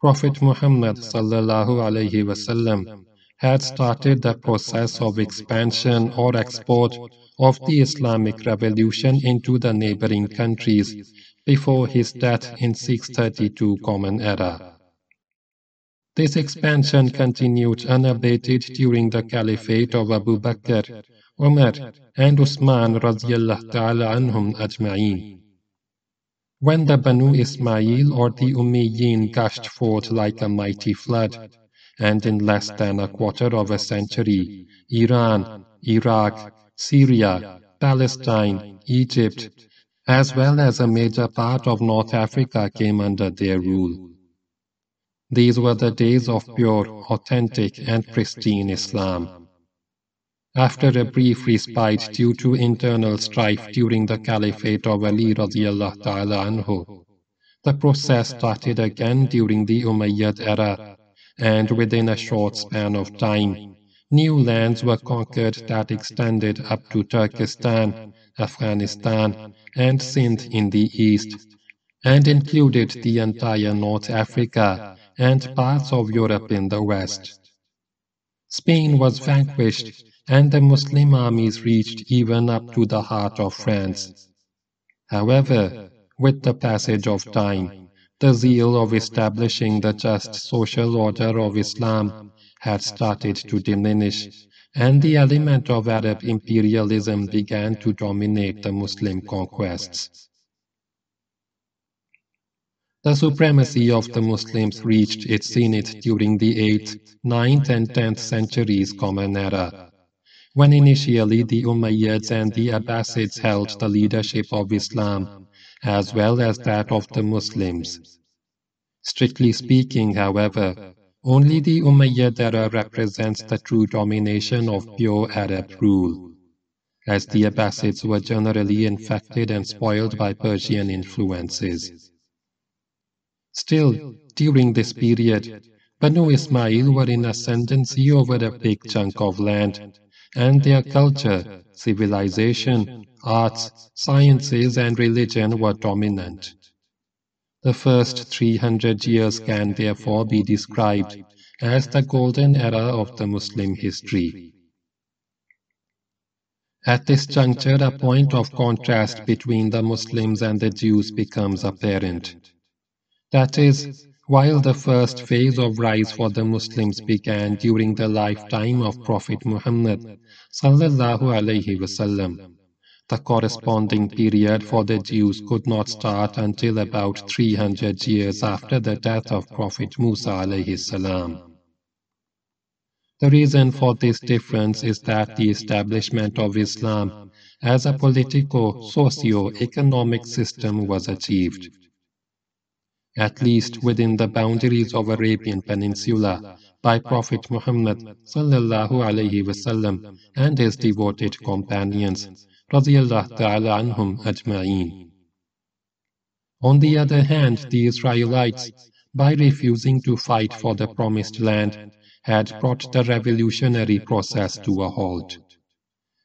Prophet Muhammad wasallam had started the process of expansion or export of the Islamic revolution into the neighboring countries before his death in 632 Common Era. This expansion continued unabated during the caliphate of Abu Bakr, Umar, and Usman radiallahu ta'ala anhum ajma'een. When the Banu Ismail or the Umayyin gushed forth like a mighty flood, and in less than a quarter of a century, Iran, Iraq, Syria, Palestine, Egypt, as well as a major part of North Africa came under their rule. These were the days of pure, authentic, and pristine Islam. After a brief respite due to internal strife during the caliphate of Ali radiallahu ta'ala anhu, the process started again during the Umayyad era, and within a short span of time, new lands were conquered that extended up to Turkestan, Afghanistan, and Sindh in the east, and included the entire North Africa and parts of Europe in the west. Spain was vanquished and the Muslim armies reached even up to the heart of France. However, with the passage of time, the zeal of establishing the just social order of Islam had started to diminish, and the element of Arab imperialism began to dominate the Muslim conquests. The supremacy of the Muslims reached its zenith during the 8th, 9th, and 10th centuries Common Era when initially the Umayyads and the Abbasids held the leadership of Islam, as well as that of the Muslims. Strictly speaking, however, only the Umayyad era represents the true domination of pure Arab rule, as the Abbasids were generally infected and spoiled by Persian influences. Still, during this period, Banu Ismail were in ascendancy over a big chunk of land and their culture, civilization, arts, sciences, and religion were dominant. The first 300 years can therefore be described as the golden era of the Muslim history. At this juncture, a point of contrast between the Muslims and the Jews becomes apparent. That is, while the first phase of rise for the Muslims began during the lifetime of Prophet Muhammad sallallahu alaihi wasallam, the corresponding period for the Jews could not start until about 300 years after the death of Prophet Musa alayhi salam. The reason for this difference is that the establishment of Islam as a politico socio-economic system was achieved at least within the boundaries of Arabian Peninsula, by Prophet Muhammad sallallahu alaihi wasallam and his devoted companions radiyallahu ta'ala anhum ajma'een. On the other hand, the Israelites, by refusing to fight for the promised land, had brought the revolutionary process to a halt.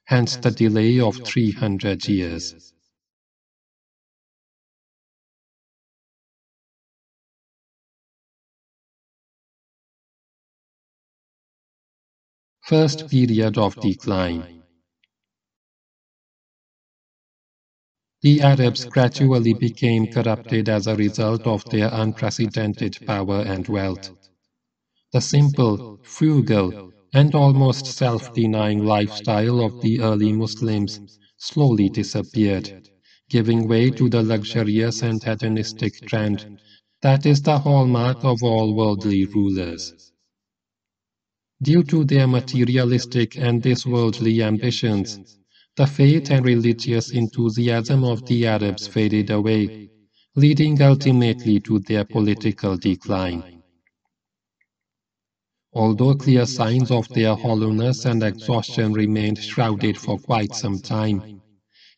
Hence the delay of 300 years. First period of decline. The Arabs gradually became corrupted as a result of their unprecedented power and wealth. The simple, frugal, and almost self-denying lifestyle of the early Muslims slowly disappeared, giving way to the luxurious and hedonistic trend that is the hallmark of all worldly rulers. Due to their materialistic and this-worldly ambitions, the faith and religious enthusiasm of the Arabs faded away, leading ultimately to their political decline. although clear signs of their hollowness and exhaustion remained shrouded for quite some time.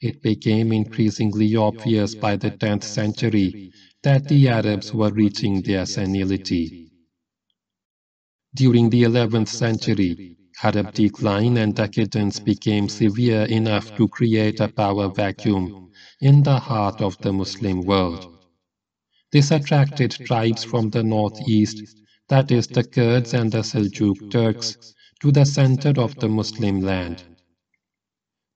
It became increasingly obvious by the 10th century that the Arabs were reaching their senility. During the 11th century, Arab decline and decadence became severe enough to create a power vacuum in the heart of the Muslim world. This attracted tribes from the northeast, that is, the Kurds and the Seljuk Turks, to the center of the Muslim land.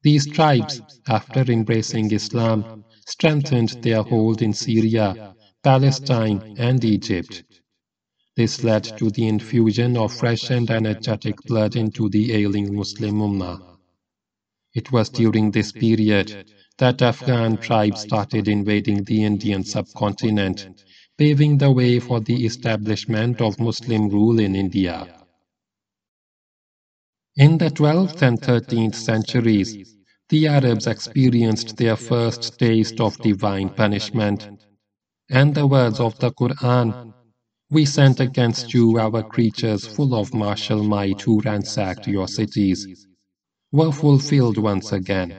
These tribes, after embracing Islam, strengthened their hold in Syria, Palestine, and Egypt. This led to the infusion of fresh and energetic blood into the ailing Muslim Ummah. It was during this period that Afghan tribes started invading the Indian subcontinent, paving the way for the establishment of Muslim rule in India. In the 12th and 13th centuries, the Arabs experienced their first taste of divine punishment, and the words of the Quran we sent against you our creatures full of martial might who ransacked your cities, were fulfilled once again.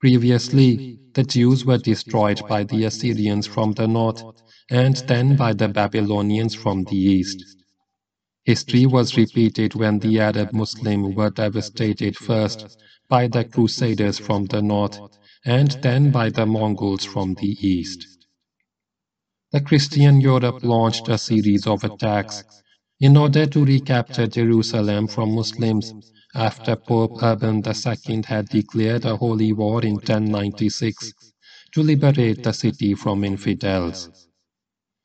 Previously, the Jews were destroyed by the Assyrians from the north, and then by the Babylonians from the east. History was repeated when the Arab Muslims were devastated first by the Crusaders from the north, and then by the Mongols from the east the Christian Europe launched a series of attacks in order to recapture Jerusalem from Muslims after Pope Urban II had declared a holy war in 1096 to liberate the city from infidels.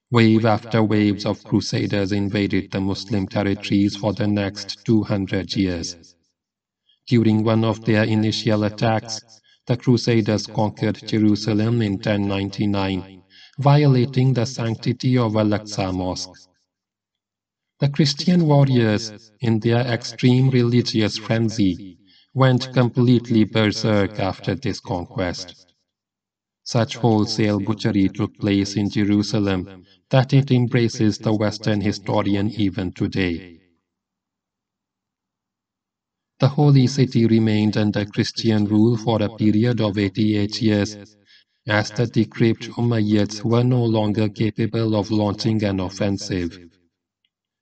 Wave after waves of crusaders invaded the Muslim territories for the next 200 years. During one of their initial attacks, the crusaders conquered Jerusalem in 1099 violating the sanctity of Al-Aqsa Mosque. The Christian warriors, in their extreme religious frenzy, went completely berserk after this conquest. Such wholesale butchery took place in Jerusalem that it embraces the Western historian even today. The holy city remained under Christian rule for a period of 88 years as the decrepit Umayyads were no longer capable of launching an offensive.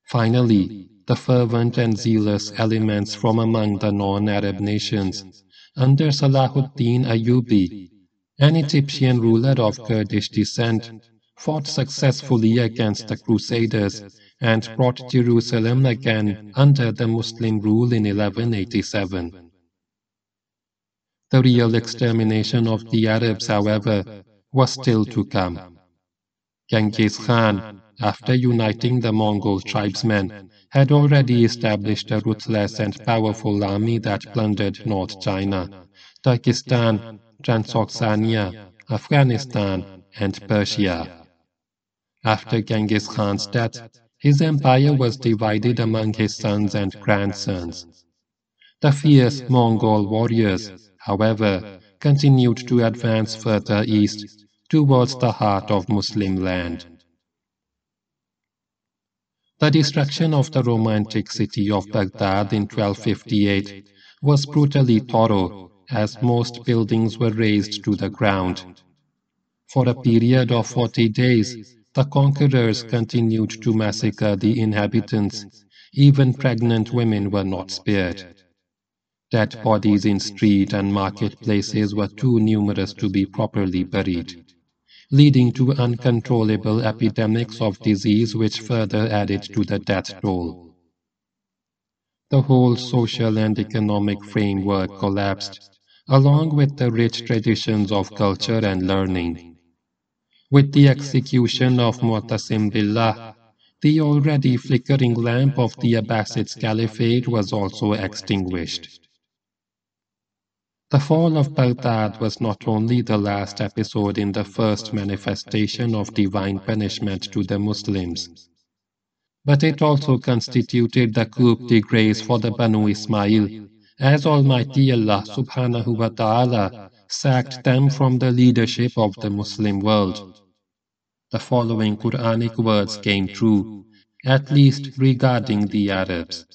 Finally, the fervent and zealous elements from among the non-Arab nations, under Salahuddin Ayyubi, an Egyptian ruler of Kurdish descent, fought successfully against the Crusaders and brought Jerusalem again under the Muslim rule in 1187. The real extermination of the Arabs, however, was still to come. Genghis Khan, after uniting the Mongol tribesmen, had already established a ruthless and powerful army that plundered North China, Turkestan, Transoxania, Afghanistan, and Persia. After Genghis Khan's death, his empire was divided among his sons and grandsons. The fierce Mongol warriors however, continued to advance further east towards the heart of Muslim land. The destruction of the romantic city of Baghdad in 1258 was brutally thorough as most buildings were razed to the ground. For a period of 40 days, the conquerors continued to massacre the inhabitants. Even pregnant women were not spared. Dead bodies in street and marketplaces were too numerous to be properly buried, leading to uncontrollable epidemics of disease which further added to the death toll. The whole social and economic framework collapsed, along with the rich traditions of culture and learning. With the execution of Mu'tasim Billah, the already flickering lamp of the Abbasid Caliphate was also extinguished. The fall of Baghdad was not only the last episode in the first manifestation of divine punishment to the Muslims, but it also constituted the coup de grace for the Banu Ismail, as Almighty Allah subhanahu wa ta'ala sacked them from the leadership of the Muslim world. The following Quranic words came true, at least regarding the Arabs.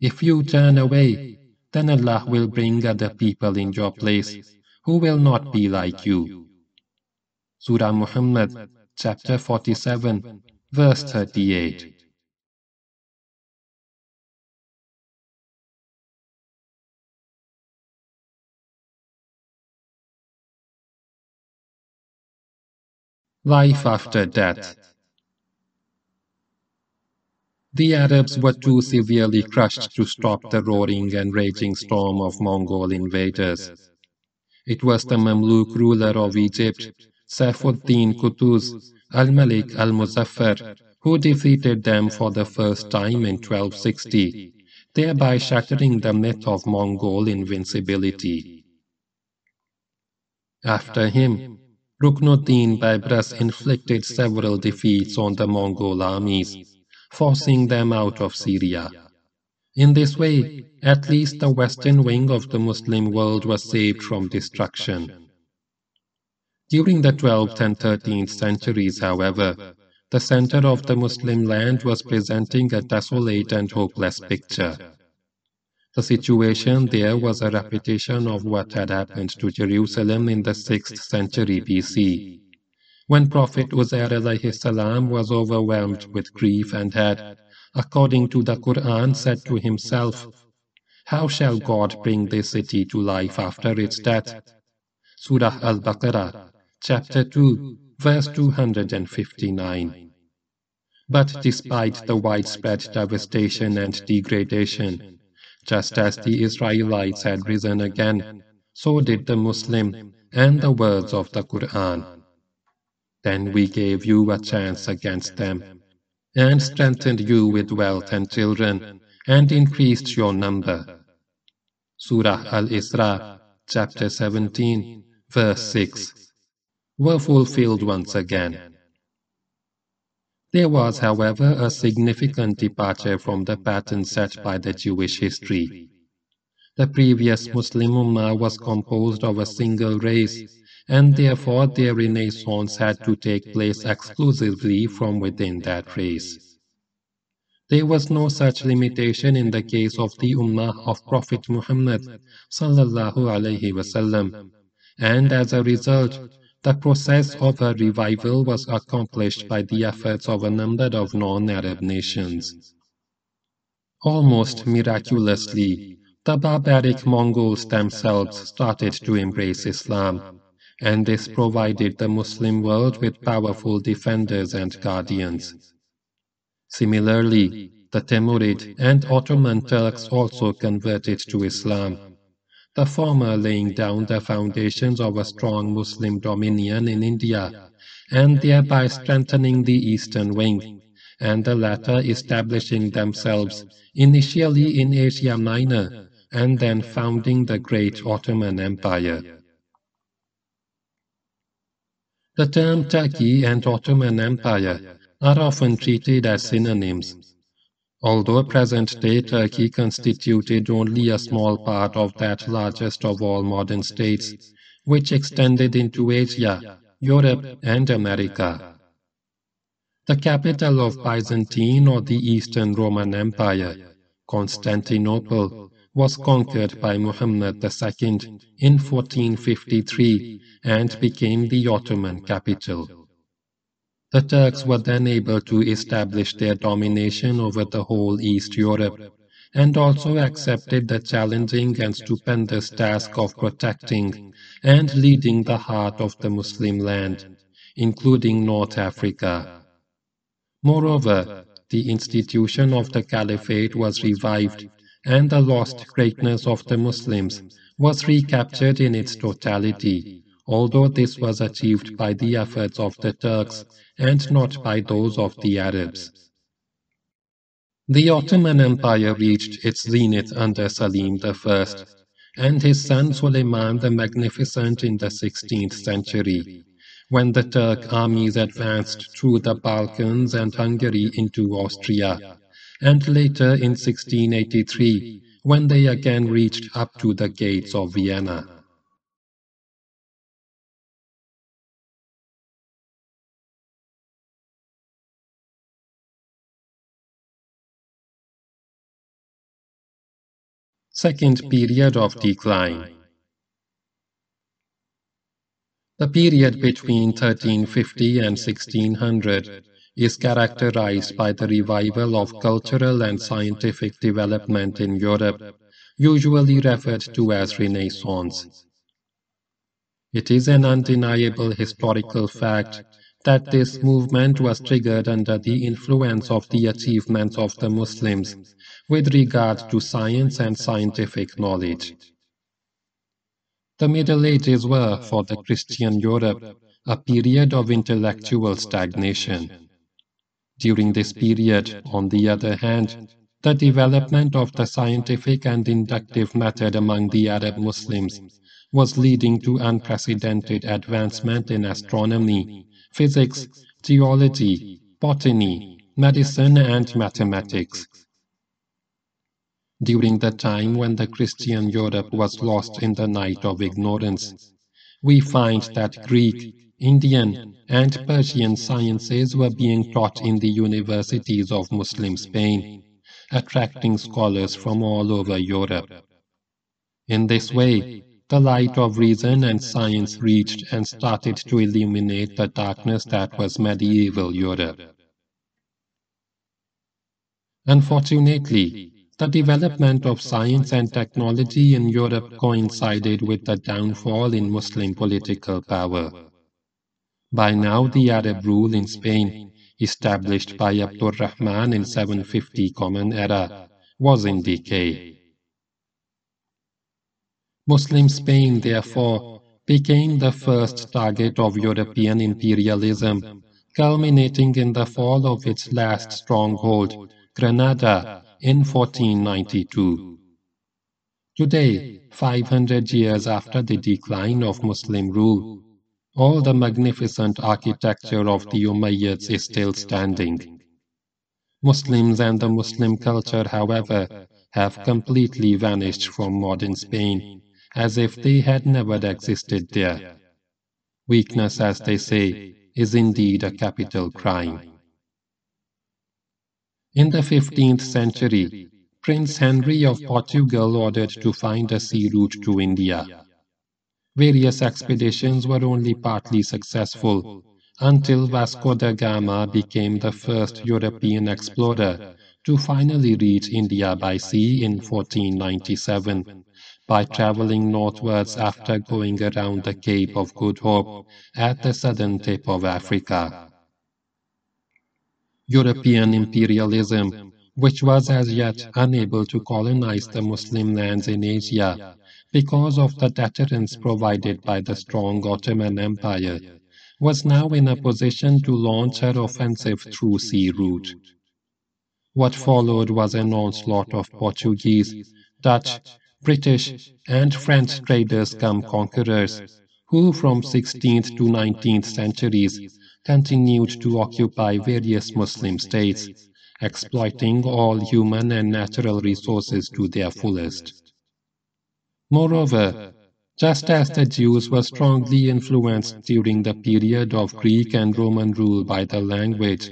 If you turn away, then Allah will bring other people in your place who will not be like you. Surah Muhammad, chapter 47, verse 38. Life after death. The Arabs were too severely crushed to stop the roaring and raging storm of Mongol invaders. It was the Mamluk ruler of Egypt, Saifuddin Qutuz al-Malik al-Muzaffar, who defeated them for the first time in 1260, thereby shattering the myth of Mongol invincibility. After him, Ruknuddin Baibars inflicted several defeats on the Mongol armies, forcing them out of Syria. In this way, at least the western wing of the Muslim world was saved from destruction. During the 12th and 13th centuries, however, the center of the Muslim land was presenting a desolate and hopeless picture. The situation there was a repetition of what had happened to Jerusalem in the 6th century BC, when Prophet Uzair salam was overwhelmed with grief and had, according to the Quran, said to himself, How shall God bring this city to life after its death? Surah Al-Baqarah, chapter 2, verse 259. But despite the widespread devastation and degradation, just as the Israelites had risen again, so did the Muslim and the words of the Quran. Then we gave you a chance against them, and strengthened you with wealth and children, and increased your number. Surah Al-Isra, chapter 17, verse 6, were fulfilled once again. There was, however, a significant departure from the pattern set by the Jewish history. The previous Muslim Ummah was composed of a single race, and therefore their renaissance had to take place exclusively from within that race. There was no such limitation in the case of the Ummah of Prophet Muhammad sallallahu alaihi wasallam, and as a result, the process of a revival was accomplished by the efforts of a number of non-Arab nations. Almost miraculously, the barbaric Mongols themselves started to embrace Islam, and this provided the Muslim world with powerful defenders and guardians. Similarly, the Timurid and Ottoman Turks also converted to Islam the former laying down the foundations of a strong Muslim dominion in India, and thereby strengthening the eastern wing, and the latter establishing themselves initially in Asia Minor, and then founding the great Ottoman Empire. The term Turkey and Ottoman Empire are often treated as synonyms, Although present-day Turkey constituted only a small part of that largest of all modern states, which extended into Asia, Europe, and America. The capital of Byzantine or the Eastern Roman Empire, Constantinople, was conquered by Muhammad II in 1453 and became the Ottoman capital. The Turks were then able to establish their domination over the whole East Europe, and also accepted the challenging and stupendous task of protecting and leading the heart of the Muslim land, including North Africa. Moreover, the institution of the Caliphate was revived, and the lost greatness of the Muslims was recaptured in its totality, although this was achieved by the efforts of the Turks and not by those of the Arabs. The Ottoman Empire reached its zenith under Salim I and his son Suleiman the Magnificent in the 16th century, when the Turk armies advanced through the Balkans and Hungary into Austria, and later in 1683, when they again reached up to the gates of Vienna. Second period of decline. The period between 1350 and 1600 is characterized by the revival of cultural and scientific development in Europe, usually referred to as Renaissance. It is an undeniable historical fact that this movement was triggered under the influence of the achievements of the Muslims with regard to science and scientific knowledge. The Middle Ages were, for the Christian Europe, a period of intellectual stagnation. During this period, on the other hand, the development of the scientific and inductive method among the Arab Muslims was leading to unprecedented advancement in astronomy, physics, geology, botany, medicine, and mathematics. During the time when the Christian Europe was lost in the night of ignorance, we find that Greek, Indian, and Persian sciences were being taught in the universities of Muslim Spain, attracting scholars from all over Europe. In this way, the light of reason and science reached and started to illuminate the darkness that was medieval Europe. Unfortunately, the development of science and technology in Europe coincided with the downfall in Muslim political power. By now the Arab rule in Spain, established by Abdul Rahman in 750 Common Era, was in decay. Muslim Spain, therefore, became the first target of European imperialism, culminating in the fall of its last stronghold, Granada, in 1492. Today, 500 years after the decline of Muslim rule, all the magnificent architecture of the Umayyads is still standing. Muslims and the Muslim culture, however, have completely vanished from modern Spain, as if they had never existed there. Weakness, as they say, is indeed a capital crime. In the 15th century, Prince Henry of Portugal ordered to find a sea route to India. Various expeditions were only partly successful until Vasco da Gama became the first European explorer to finally reach India by sea in 1497 by traveling northwards after going around the Cape of Good Hope at the southern tip of Africa. European imperialism, which was as yet unable to colonize the Muslim lands in Asia, because of the deterrence provided by the strong Ottoman Empire, was now in a position to launch her offensive through sea route. What followed was an onslaught of Portuguese, Dutch, British, and French traders come conquerors, who from 16th to 19th centuries continued to occupy various Muslim states, exploiting all human and natural resources to their fullest. Moreover, just as the Jews were strongly influenced during the period of Greek and Roman rule by the language,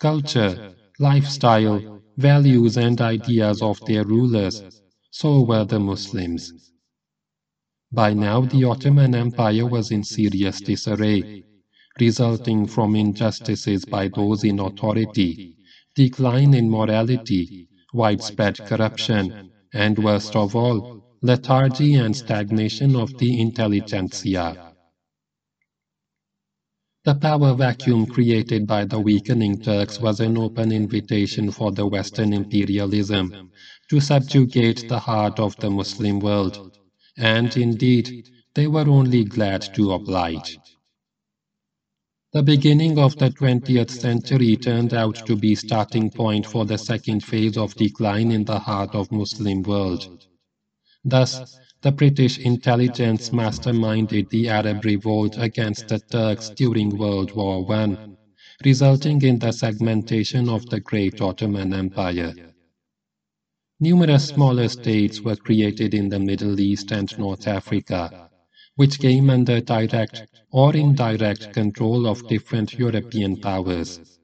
culture, lifestyle, values and ideas of their rulers, so were the Muslims. By now the Ottoman Empire was in serious disarray, resulting from injustices by those in authority, decline in morality, widespread corruption, and worst of all, lethargy and stagnation of the intelligentsia. The power vacuum created by the weakening Turks was an open invitation for the Western imperialism to subjugate the heart of the Muslim world, and indeed they were only glad to oblige. The beginning of the 20th century turned out to be starting point for the second phase of decline in the heart of Muslim world. Thus, the British intelligence masterminded the Arab revolt against the Turks during World War I, resulting in the segmentation of the great Ottoman Empire. Numerous smaller states were created in the Middle East and North Africa, which came under direct or indirect control of different European powers.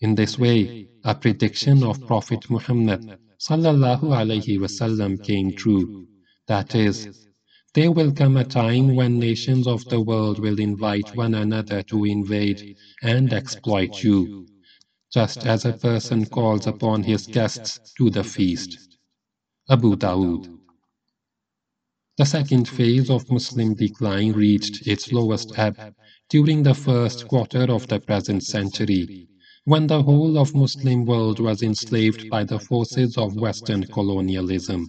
In this way, a prediction of Prophet Muhammad sallallahu alaihi wasallam came true. That is, there will come a time when nations of the world will invite one another to invade and exploit you, just as a person calls upon his guests to the feast. Abu Dawood. The second phase of Muslim decline reached its lowest ebb during the first quarter of the present century, when the whole of Muslim world was enslaved by the forces of Western colonialism.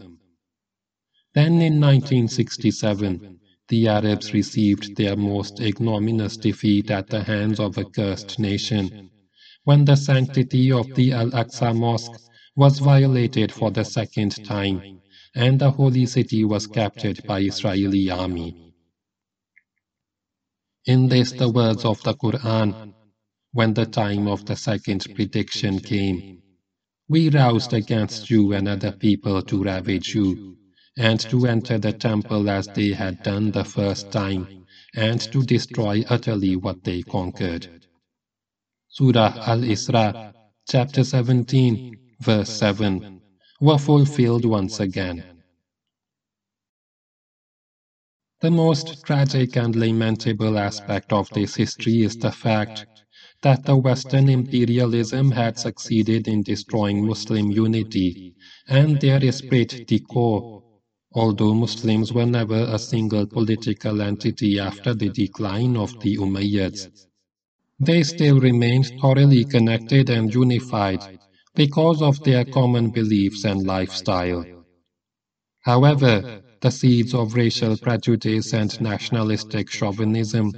Then in 1967, the Arabs received their most ignominious defeat at the hands of a cursed nation, when the sanctity of the Al-Aqsa Mosque was violated for the second time and the holy city was captured by Israeli army. In this the words of the Quran, when the time of the second prediction came, we roused against you and other people to ravage you, and to enter the temple as they had done the first time, and to destroy utterly what they conquered. Surah Al-Isra, chapter 17, verse 7 were fulfilled once again. The most tragic and lamentable aspect of this history is the fact that the Western imperialism had succeeded in destroying Muslim unity and their esprit de corps, although Muslims were never a single political entity after the decline of the Umayyads. They still remained thoroughly connected and unified because of their common beliefs and lifestyle. However, the seeds of racial prejudice and nationalistic chauvinism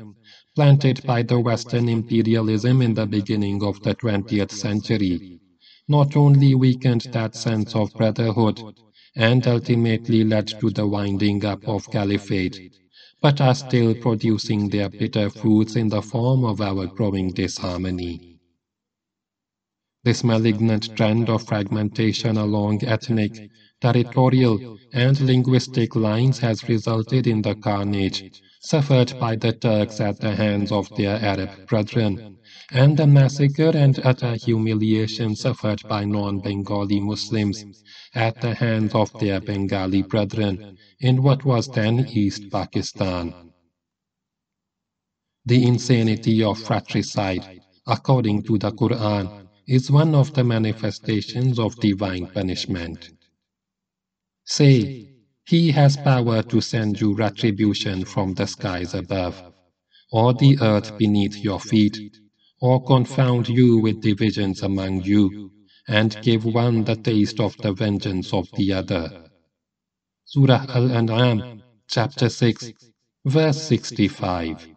planted by the Western imperialism in the beginning of the 20th century not only weakened that sense of brotherhood and ultimately led to the winding up of caliphate, but are still producing their bitter fruits in the form of our growing disharmony. This malignant trend of fragmentation along ethnic, territorial, and linguistic lines has resulted in the carnage suffered by the Turks at the hands of their Arab brethren, and the massacre and utter humiliation suffered by non-Bengali Muslims at the hands of their Bengali brethren in what was then East Pakistan. The insanity of fratricide, according to the Quran, is one of the manifestations of divine punishment. Say, He has power to send you retribution from the skies above, or the earth beneath your feet, or confound you with divisions among you, and give one the taste of the vengeance of the other. Surah Al-An'am, chapter 6, verse 65.